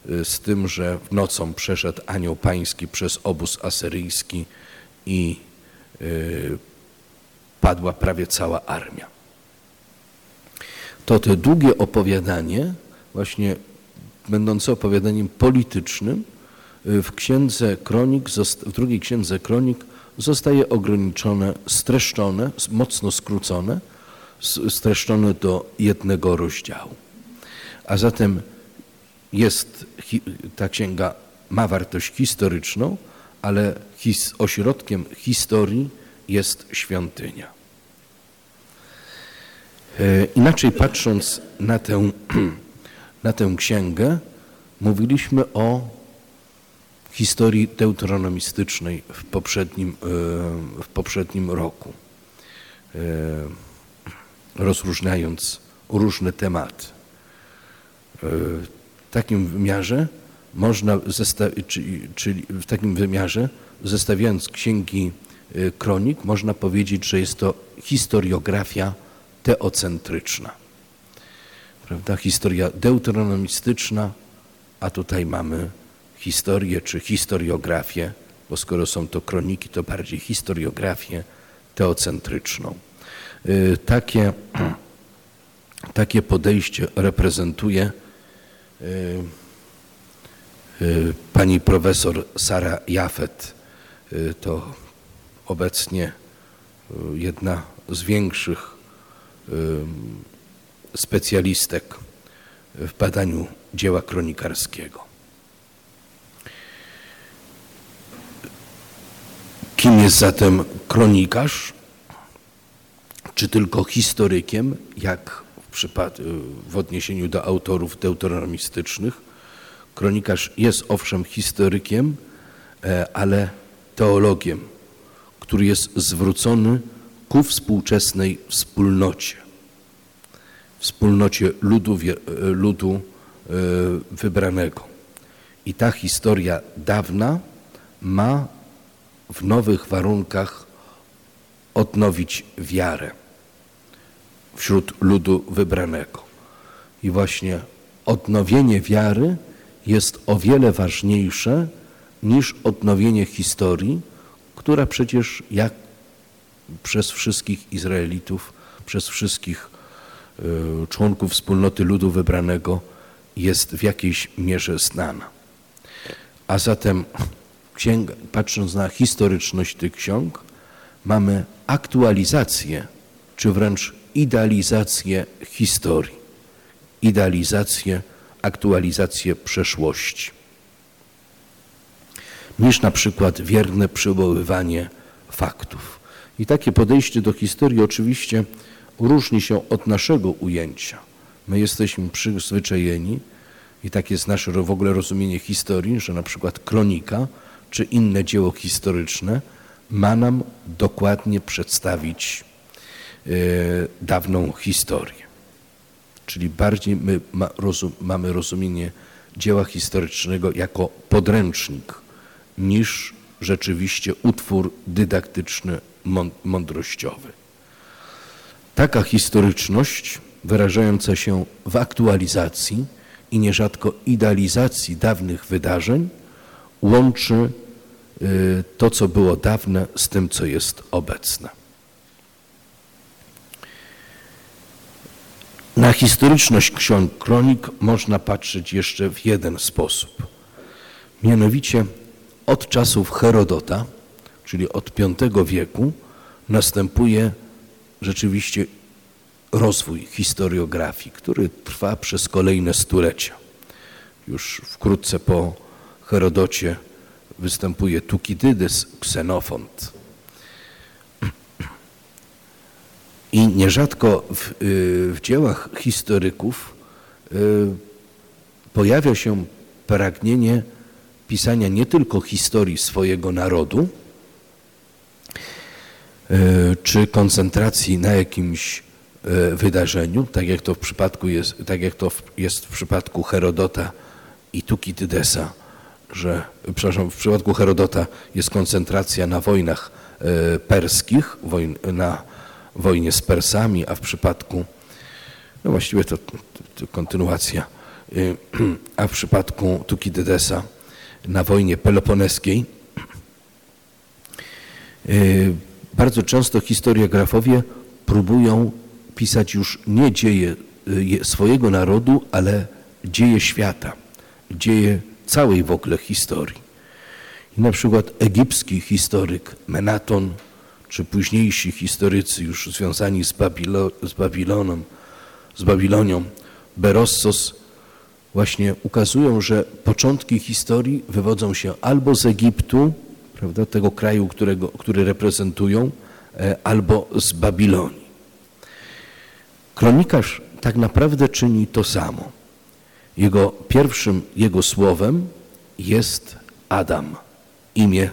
y, z tym, że nocą przeszedł anioł pański przez obóz asyryjski i y, padła prawie cała armia. To te długie opowiadanie, właśnie będące opowiadaniem politycznym, y, w księdze kronik, w drugiej księdze kronik zostaje ograniczone, streszczone, mocno skrócone, streszczone do jednego rozdziału. A zatem jest, ta księga ma wartość historyczną, ale his, ośrodkiem historii jest świątynia. E, inaczej patrząc na tę, na tę księgę, mówiliśmy o historii deuteronomistycznej w poprzednim, e, w poprzednim roku, e, rozróżniając różne tematy. W takim wymiarze można, czyli, czyli w takim wymiarze, zestawiając księgi y, kronik, można powiedzieć, że jest to historiografia teocentryczna. Prawda? Historia deuteronomistyczna, a tutaj mamy historię czy historiografię, bo skoro są to kroniki, to bardziej historiografię teocentryczną. Y, takie, takie podejście reprezentuje Y, y, pani profesor Sara Jafet to obecnie jedna z większych specjalistek w badaniu dzieła kronikarskiego. Kim jest zatem kronikarz? Czy tylko historykiem, jak w odniesieniu do autorów deuteronomistycznych. Kronikarz jest owszem historykiem, e, ale teologiem, który jest zwrócony ku współczesnej wspólnocie, wspólnocie ludu, e, ludu e, wybranego. I ta historia dawna ma w nowych warunkach odnowić wiarę wśród ludu wybranego. I właśnie odnowienie wiary jest o wiele ważniejsze niż odnowienie historii, która przecież jak przez wszystkich Izraelitów, przez wszystkich y, członków wspólnoty ludu wybranego jest w jakiejś mierze znana. A zatem księga, patrząc na historyczność tych ksiąg, mamy aktualizację, czy wręcz idealizację historii, idealizację, aktualizację przeszłości, niż na przykład wierne przywoływanie faktów. I takie podejście do historii oczywiście różni się od naszego ujęcia. My jesteśmy przyzwyczajeni i tak jest nasze w ogóle rozumienie historii, że na przykład kronika czy inne dzieło historyczne ma nam dokładnie przedstawić dawną historię. Czyli bardziej my ma, rozum, mamy rozumienie dzieła historycznego jako podręcznik niż rzeczywiście utwór dydaktyczny, mądrościowy. Taka historyczność wyrażająca się w aktualizacji i nierzadko idealizacji dawnych wydarzeń łączy e, to, co było dawne z tym, co jest obecne. Na historyczność ksiąg kronik można patrzeć jeszcze w jeden sposób. Mianowicie od czasów Herodota, czyli od V wieku, następuje rzeczywiście rozwój historiografii, który trwa przez kolejne stulecia. Już wkrótce po Herodocie występuje Tukidydes, Ksenofont, I nierzadko w, y, w dziełach historyków y, pojawia się pragnienie pisania nie tylko historii swojego narodu, czy koncentracji na jakimś wydarzeniu, tak jak to w przypadku jest, tak jak to jest w przypadku Herodota i Tukidydesa, że, przepraszam, w przypadku Herodota jest koncentracja na wojnach perskich, na wojnie z Persami, a w przypadku, no właściwie to, to kontynuacja, a w przypadku Tukidydesa na wojnie peloponeskiej. Bardzo często historiografowie próbują pisać już nie dzieje swojego narodu, ale dzieje świata, dzieje całej w ogóle historii. I na przykład egipski historyk Menaton, czy późniejsi historycy już związani z, Babilo, z z Babilonią, Berossos, właśnie ukazują, że początki historii wywodzą się albo z Egiptu, prawda, tego kraju, którego, który reprezentują, e, albo z Babilonii. Kronikarz tak naprawdę czyni to samo. Jego pierwszym jego słowem jest Adam, imię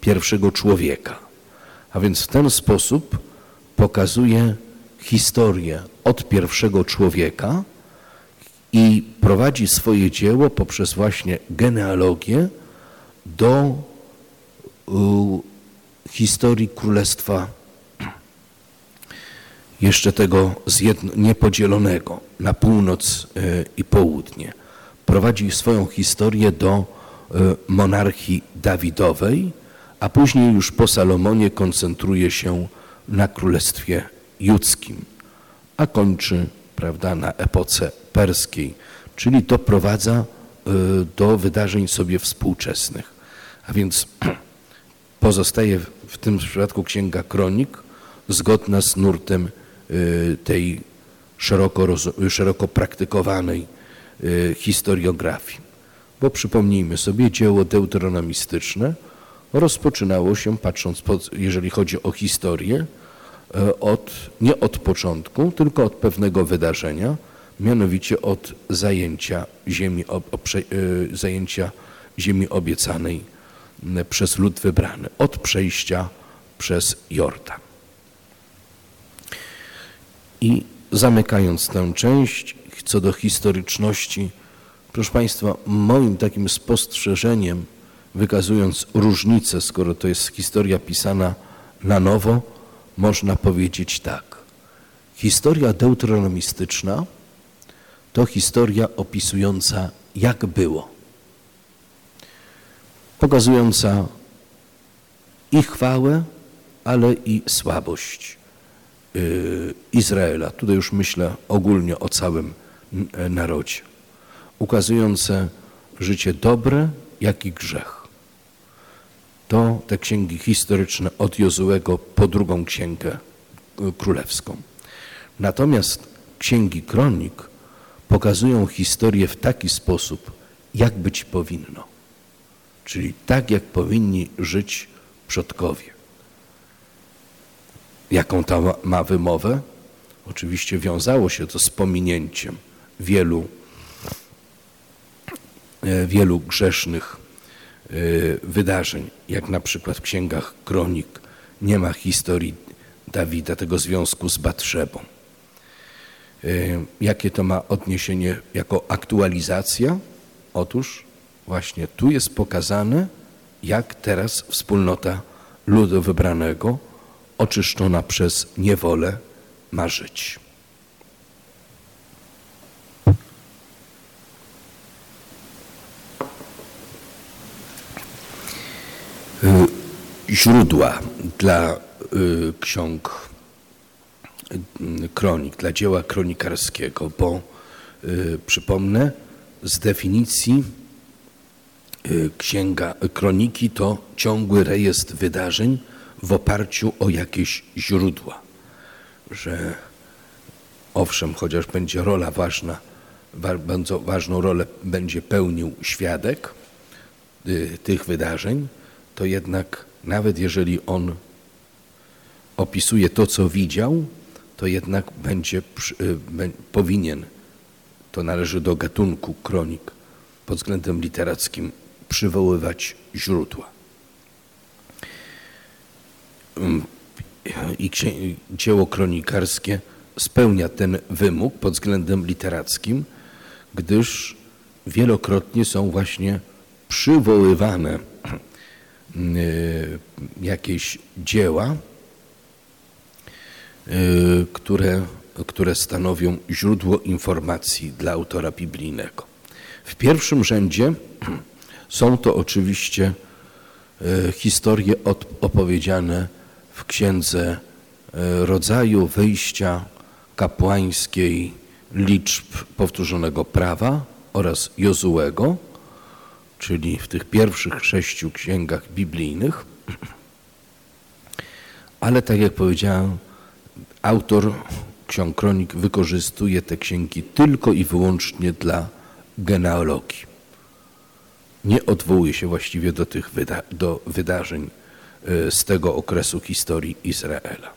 pierwszego człowieka. A więc w ten sposób pokazuje historię od pierwszego człowieka i prowadzi swoje dzieło poprzez właśnie genealogię do historii Królestwa jeszcze tego niepodzielonego na północ e, i południe. Prowadzi swoją historię do e, monarchii Dawidowej, a później już po Salomonie koncentruje się na Królestwie Judzkim, a kończy prawda, na epoce perskiej, czyli doprowadza y, do wydarzeń sobie współczesnych. A więc pozostaje w tym przypadku Księga Kronik zgodna z nurtem y, tej szeroko, szeroko praktykowanej y, historiografii. Bo przypomnijmy sobie, dzieło deuteronomistyczne rozpoczynało się, patrząc, pod, jeżeli chodzi o historię, od, nie od początku, tylko od pewnego wydarzenia, mianowicie od zajęcia ziemi, y, zajęcia ziemi obiecanej przez lud wybrany, od przejścia przez Jordan. I zamykając tę część, co do historyczności, proszę Państwa, moim takim spostrzeżeniem, wykazując różnicę, skoro to jest historia pisana na nowo, można powiedzieć tak. Historia deuteronomistyczna to historia opisująca, jak było, pokazująca i chwałę, ale i słabość y, Izraela. Tutaj już myślę ogólnie o całym e, narodzie. Ukazujące życie dobre, jak i grzech. To te księgi historyczne od Jozułego po drugą księgę y, królewską. Natomiast księgi kronik pokazują historię w taki sposób, jak być powinno. Czyli tak, jak powinni żyć przodkowie. Jaką to ma wymowę? Oczywiście wiązało się to z pominięciem wielu, e, wielu grzesznych e, wydarzeń, jak na przykład w księgach kronik nie ma historii Dawida, tego związku z Batrzebą. Y, jakie to ma odniesienie jako aktualizacja? Otóż właśnie tu jest pokazane, jak teraz wspólnota ludu wybranego, oczyszczona przez niewolę, ma żyć. Źródła dla y, ksiąg kronik, dla dzieła kronikarskiego, bo y, przypomnę, z definicji y, księga kroniki to ciągły rejestr wydarzeń w oparciu o jakieś źródła. Że owszem, chociaż będzie rola ważna, bardzo ważną rolę będzie pełnił świadek y, tych wydarzeń, to jednak nawet jeżeli on opisuje to, co widział, to jednak będzie, y, powinien, to należy do gatunku kronik pod względem literackim, przywoływać źródła. Mm, i dzieło kronikarskie spełnia ten wymóg pod względem literackim, gdyż wielokrotnie są właśnie przywoływane jakieś dzieła, które, które stanowią źródło informacji dla autora biblijnego. W pierwszym rzędzie są to oczywiście historie opowiedziane w księdze rodzaju wyjścia kapłańskiej liczb powtórzonego prawa oraz Jozułego, czyli w tych pierwszych sześciu księgach biblijnych. Ale tak jak powiedziałem, autor ksiąg kronik wykorzystuje te księgi tylko i wyłącznie dla genealogii. Nie odwołuje się właściwie do tych wyda do wydarzeń e, z tego okresu historii Izraela.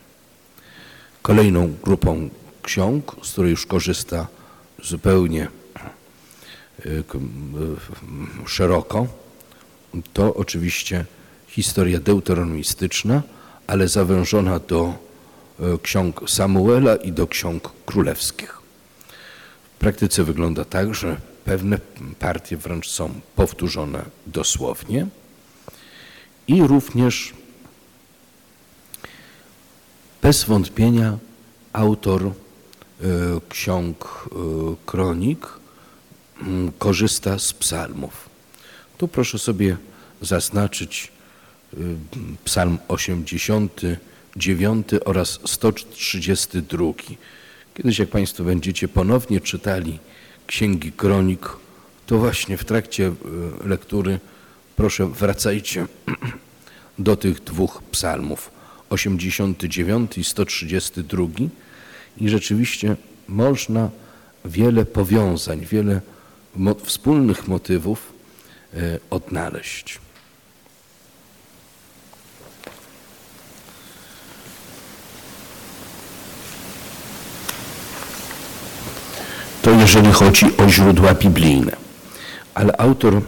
Kolejną grupą ksiąg, z której już korzysta zupełnie szeroko, to oczywiście historia deuteronomistyczna, ale zawężona do e, ksiąg Samuela i do ksiąg królewskich. W praktyce wygląda tak, że pewne partie wręcz są powtórzone dosłownie i również bez wątpienia autor ksiąg kronik korzysta z psalmów. Tu proszę sobie zaznaczyć e, psalm 89 oraz 132. Kiedyś jak Państwo będziecie ponownie czytali księgi kronik, to właśnie w trakcie lektury proszę wracajcie do tych dwóch psalmów 89 i 132 i rzeczywiście można wiele powiązań, wiele mo wspólnych motywów e, odnaleźć. To jeżeli chodzi o źródła biblijne. Ale autor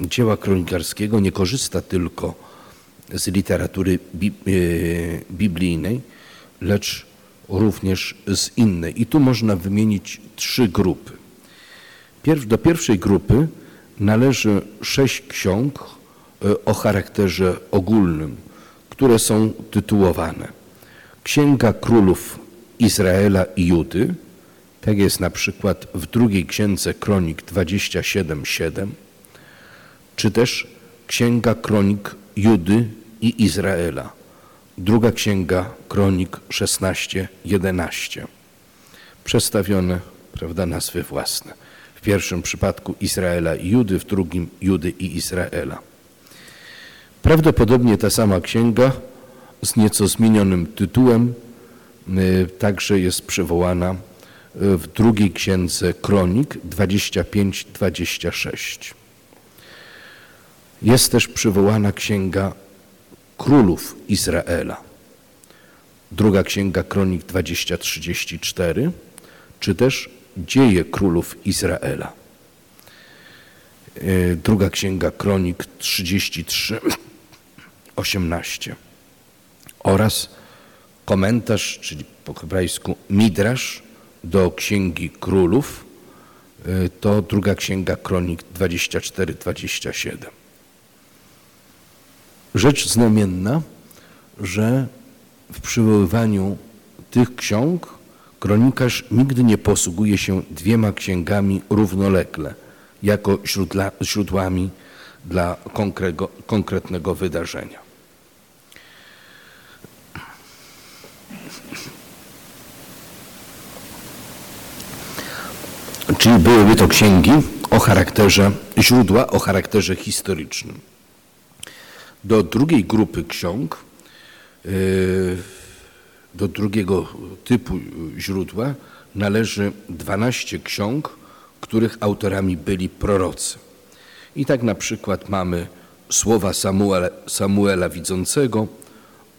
dzieła kronikarskiego nie korzysta tylko z literatury e, biblijnej, lecz również z innej. I tu można wymienić trzy grupy. Do pierwszej grupy należy sześć ksiąg e, o charakterze ogólnym, które są tytułowane Księga Królów Izraela i Judy, tak jest na przykład w drugiej księdze Kronik 27:7, czy też Księga Kronik Judy i Izraela, Druga Księga Kronik 16:11. Przestawione, prawda, nazwy własne. Pierwszym przypadku Izraela i Judy, w drugim Judy i Izraela. Prawdopodobnie ta sama księga z nieco zmienionym tytułem y, także jest przywołana y, w drugiej księdze Kronik 25-26. Jest też przywołana księga królów Izraela. Druga Księga Kronik 20:34, czy też Dzieje królów Izraela. E, druga Księga Kronik 33, 18 oraz komentarz, czyli po hebrajsku midrasz do Księgi Królów, e, to druga Księga Kronik 24-27 rzecz znamienna, że w przywoływaniu tych ksiąg kronikarz nigdy nie posługuje się dwiema księgami równolegle, jako źródła, źródłami dla konkretnego wydarzenia. Czyli byłyby to księgi o charakterze źródła, o charakterze historycznym. Do drugiej grupy ksiąg, e, do drugiego typu źródła należy 12 ksiąg, których autorami byli prorocy. I tak na przykład mamy słowa Samuela, Samuela widzącego,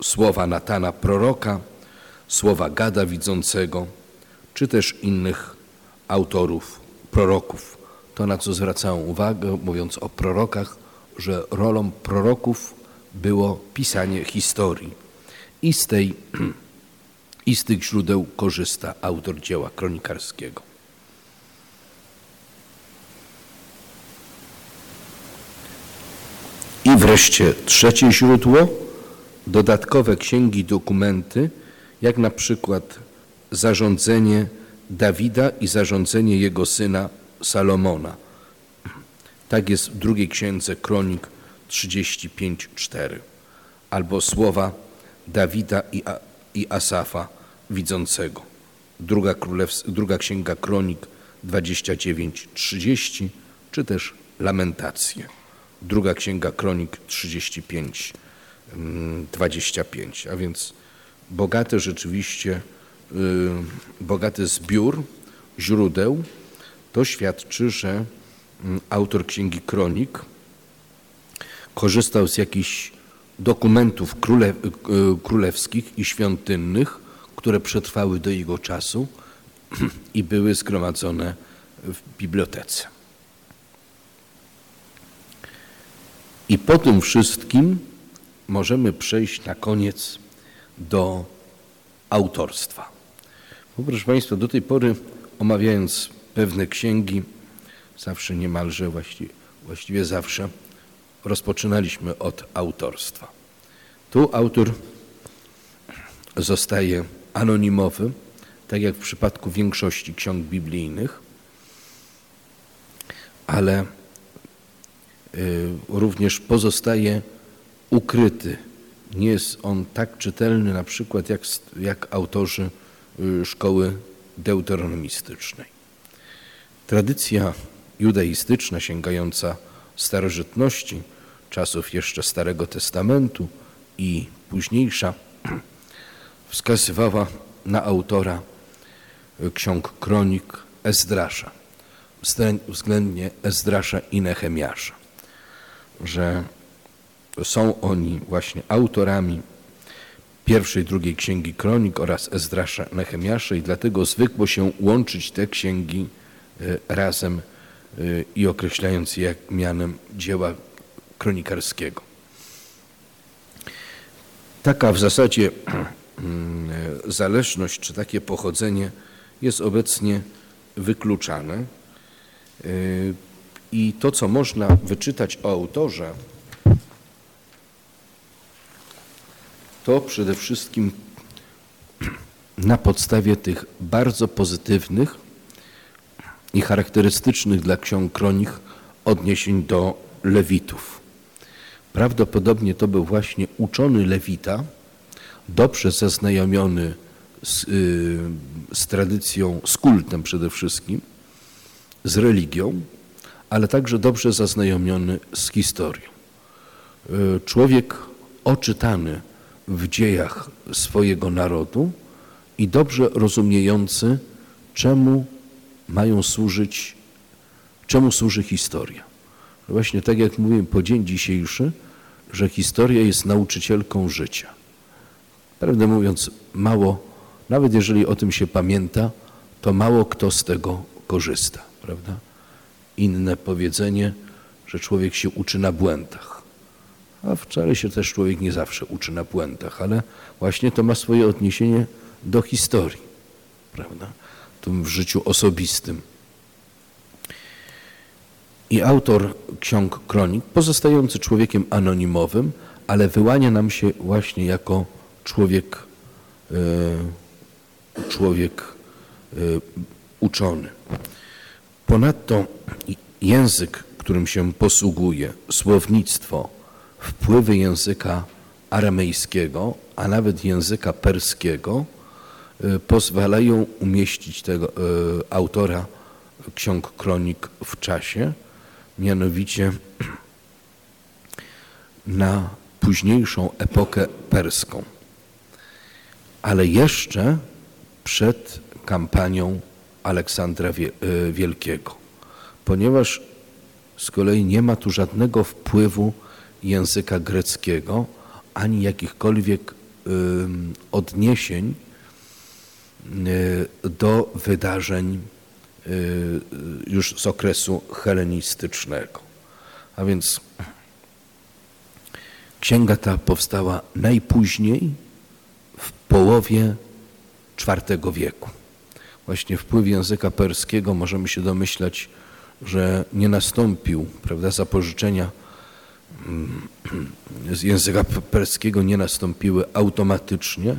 słowa Natana proroka, słowa Gada widzącego, czy też innych autorów, proroków. To na co zwracałem uwagę, mówiąc o prorokach, że rolą proroków było pisanie historii. I z, tej, I z tych źródeł korzysta autor dzieła kronikarskiego. I wreszcie trzecie źródło, dodatkowe księgi, dokumenty, jak na przykład zarządzenie Dawida i zarządzenie jego syna Salomona. Tak jest w drugiej księdze Kronik 35:4. Albo słowa Dawida i, i Asafa widzącego. Druga, królews, druga księga Kronik 29:30, czy też Lamentacje. Druga księga Kronik 35, 25. A więc bogaty rzeczywiście, y, bogaty zbiór źródeł, to świadczy, że mm, autor księgi Kronik korzystał z jakichś dokumentów króle, y, królewskich i świątynnych, które przetrwały do jego czasu i były zgromadzone w bibliotece. I po tym wszystkim możemy przejść na koniec do autorstwa. Bo proszę Państwa, do tej pory omawiając pewne księgi, zawsze niemalże, właściwie, właściwie zawsze, rozpoczynaliśmy od autorstwa. Tu autor zostaje anonimowy, tak jak w przypadku większości ksiąg biblijnych, ale y, również pozostaje ukryty. Nie jest on tak czytelny na przykład jak, jak autorzy y, szkoły deuteronomistycznej. Tradycja judaistyczna sięgająca starożytności, czasów jeszcze Starego Testamentu i późniejsza, wskazywała na autora ksiąg kronik Ezdrasza, względnie Ezdrasza i Nehemiasza, że są oni właśnie autorami pierwszej, drugiej księgi kronik oraz Ezdrasza Nehemiasza i dlatego zwykło się łączyć te księgi e, razem e, i określając je mianem dzieła kronikarskiego. Taka w zasadzie e, zależność czy takie pochodzenie jest obecnie wykluczane i to, co można wyczytać o autorze, to przede wszystkim na podstawie tych bardzo pozytywnych i charakterystycznych dla ksiąg kronik odniesień do Lewitów. Prawdopodobnie to był właśnie uczony Lewita, dobrze zaznajomiony z, yy, z tradycją, z kultem przede wszystkim, z religią, ale także dobrze zaznajomiony z historią. Yy, człowiek oczytany w dziejach swojego narodu i dobrze rozumiejący, czemu mają służyć, czemu służy historia. Właśnie tak jak mówiłem po dzień dzisiejszy, że historia jest nauczycielką życia. Prawdę mówiąc, mało, nawet jeżeli o tym się pamięta, to mało kto z tego korzysta, prawda? Inne powiedzenie, że człowiek się uczy na błędach. A wcale się też człowiek nie zawsze uczy na błędach, ale właśnie to ma swoje odniesienie do historii, prawda? Tym w życiu osobistym. I autor ksiąg kronik, pozostający człowiekiem anonimowym, ale wyłania nam się właśnie jako człowiek, e, człowiek e, uczony. Ponadto język, którym się posługuje, słownictwo, wpływy języka aramejskiego, a nawet języka perskiego y, pozwalają umieścić tego autora ksiąg kronik w czasie, mianowicie na późniejszą epokę perską, ale jeszcze przed kampanią Aleksandra y, Wielkiego, ponieważ z kolei nie ma tu żadnego wpływu języka greckiego, ani jakichkolwiek odniesień y, do wydarzeń y, już z okresu helenistycznego. A więc księga ta powstała najpóźniej połowie IV wieku. Właśnie wpływ języka perskiego możemy się domyślać, że nie nastąpił, prawda, zapożyczenia mm, z języka perskiego nie nastąpiły automatycznie,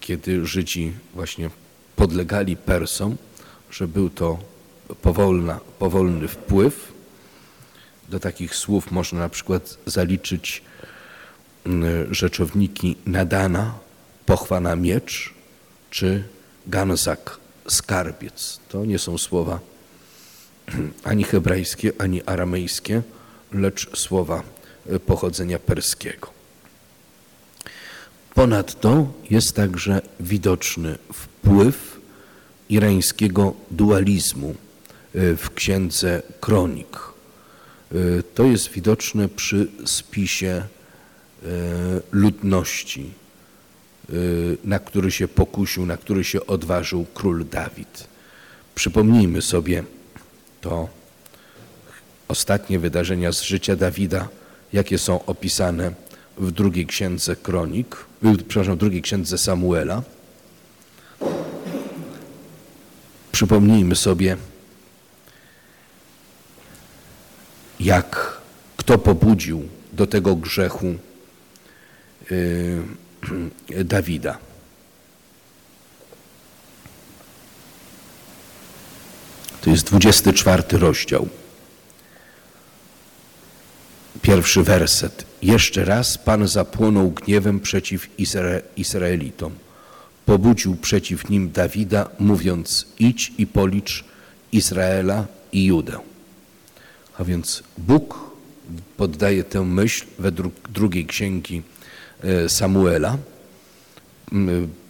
kiedy Żydzi właśnie podlegali Persom, że był to powolna, powolny wpływ. Do takich słów można na przykład zaliczyć rzeczowniki Nadana, pochwa na miecz, czy Ganzak, skarbiec. To nie są słowa ani hebrajskie, ani aramejskie, lecz słowa pochodzenia perskiego. Ponadto jest także widoczny wpływ irańskiego dualizmu e, w księdze Kronik. To jest widoczne przy spisie ludności, na który się pokusił, na który się odważył król Dawid. Przypomnijmy sobie to ostatnie wydarzenia z życia Dawida, jakie są opisane w drugiej księdze Kronik, przepraszam, w drugiej księdze Samuela. Przypomnijmy sobie, jak kto pobudził do tego grzechu Dawida. To jest 24 rozdział. Pierwszy werset. Jeszcze raz Pan zapłonął gniewem przeciw Izra Izraelitom. Pobudził przeciw nim Dawida, mówiąc: Idź i policz Izraela i Judę. A więc Bóg poddaje tę myśl według drugiej księgi Samuela,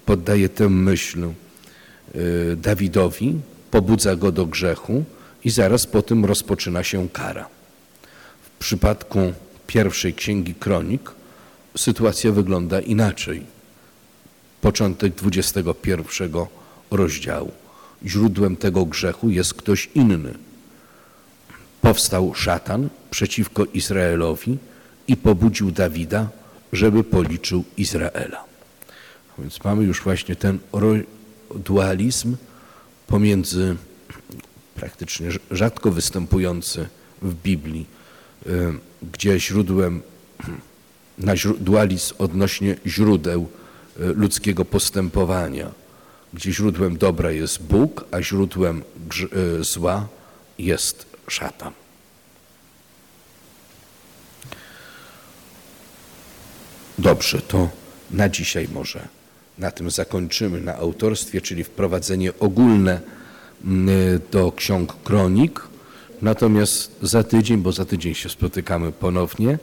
poddaje tę myśl e, Dawidowi, pobudza go do grzechu i zaraz po tym rozpoczyna się kara. W przypadku pierwszej księgi kronik sytuacja wygląda inaczej. Początek 21 rozdziału. Źródłem tego grzechu jest ktoś inny. Powstał szatan przeciwko Izraelowi i pobudził Dawida, żeby policzył Izraela. Więc mamy już właśnie ten dualizm pomiędzy praktycznie rzadko występujący w Biblii Y, gdzie źródłem, na dualizm odnośnie źródeł y, ludzkiego postępowania, gdzie źródłem dobra jest Bóg, a źródłem y, zła jest szatan. Dobrze, to na dzisiaj może na tym zakończymy, na autorstwie, czyli wprowadzenie ogólne do ksiąg kronik. Natomiast za tydzień, bo za tydzień się spotykamy ponownie,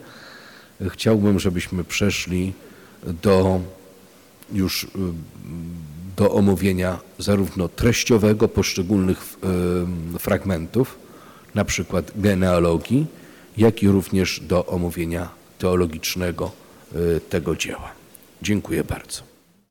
chciałbym, żebyśmy przeszli do już y, do omówienia zarówno treściowego poszczególnych y, fragmentów, na przykład genealogii, jak i również do omówienia teologicznego tego dzieła. Dziękuję bardzo.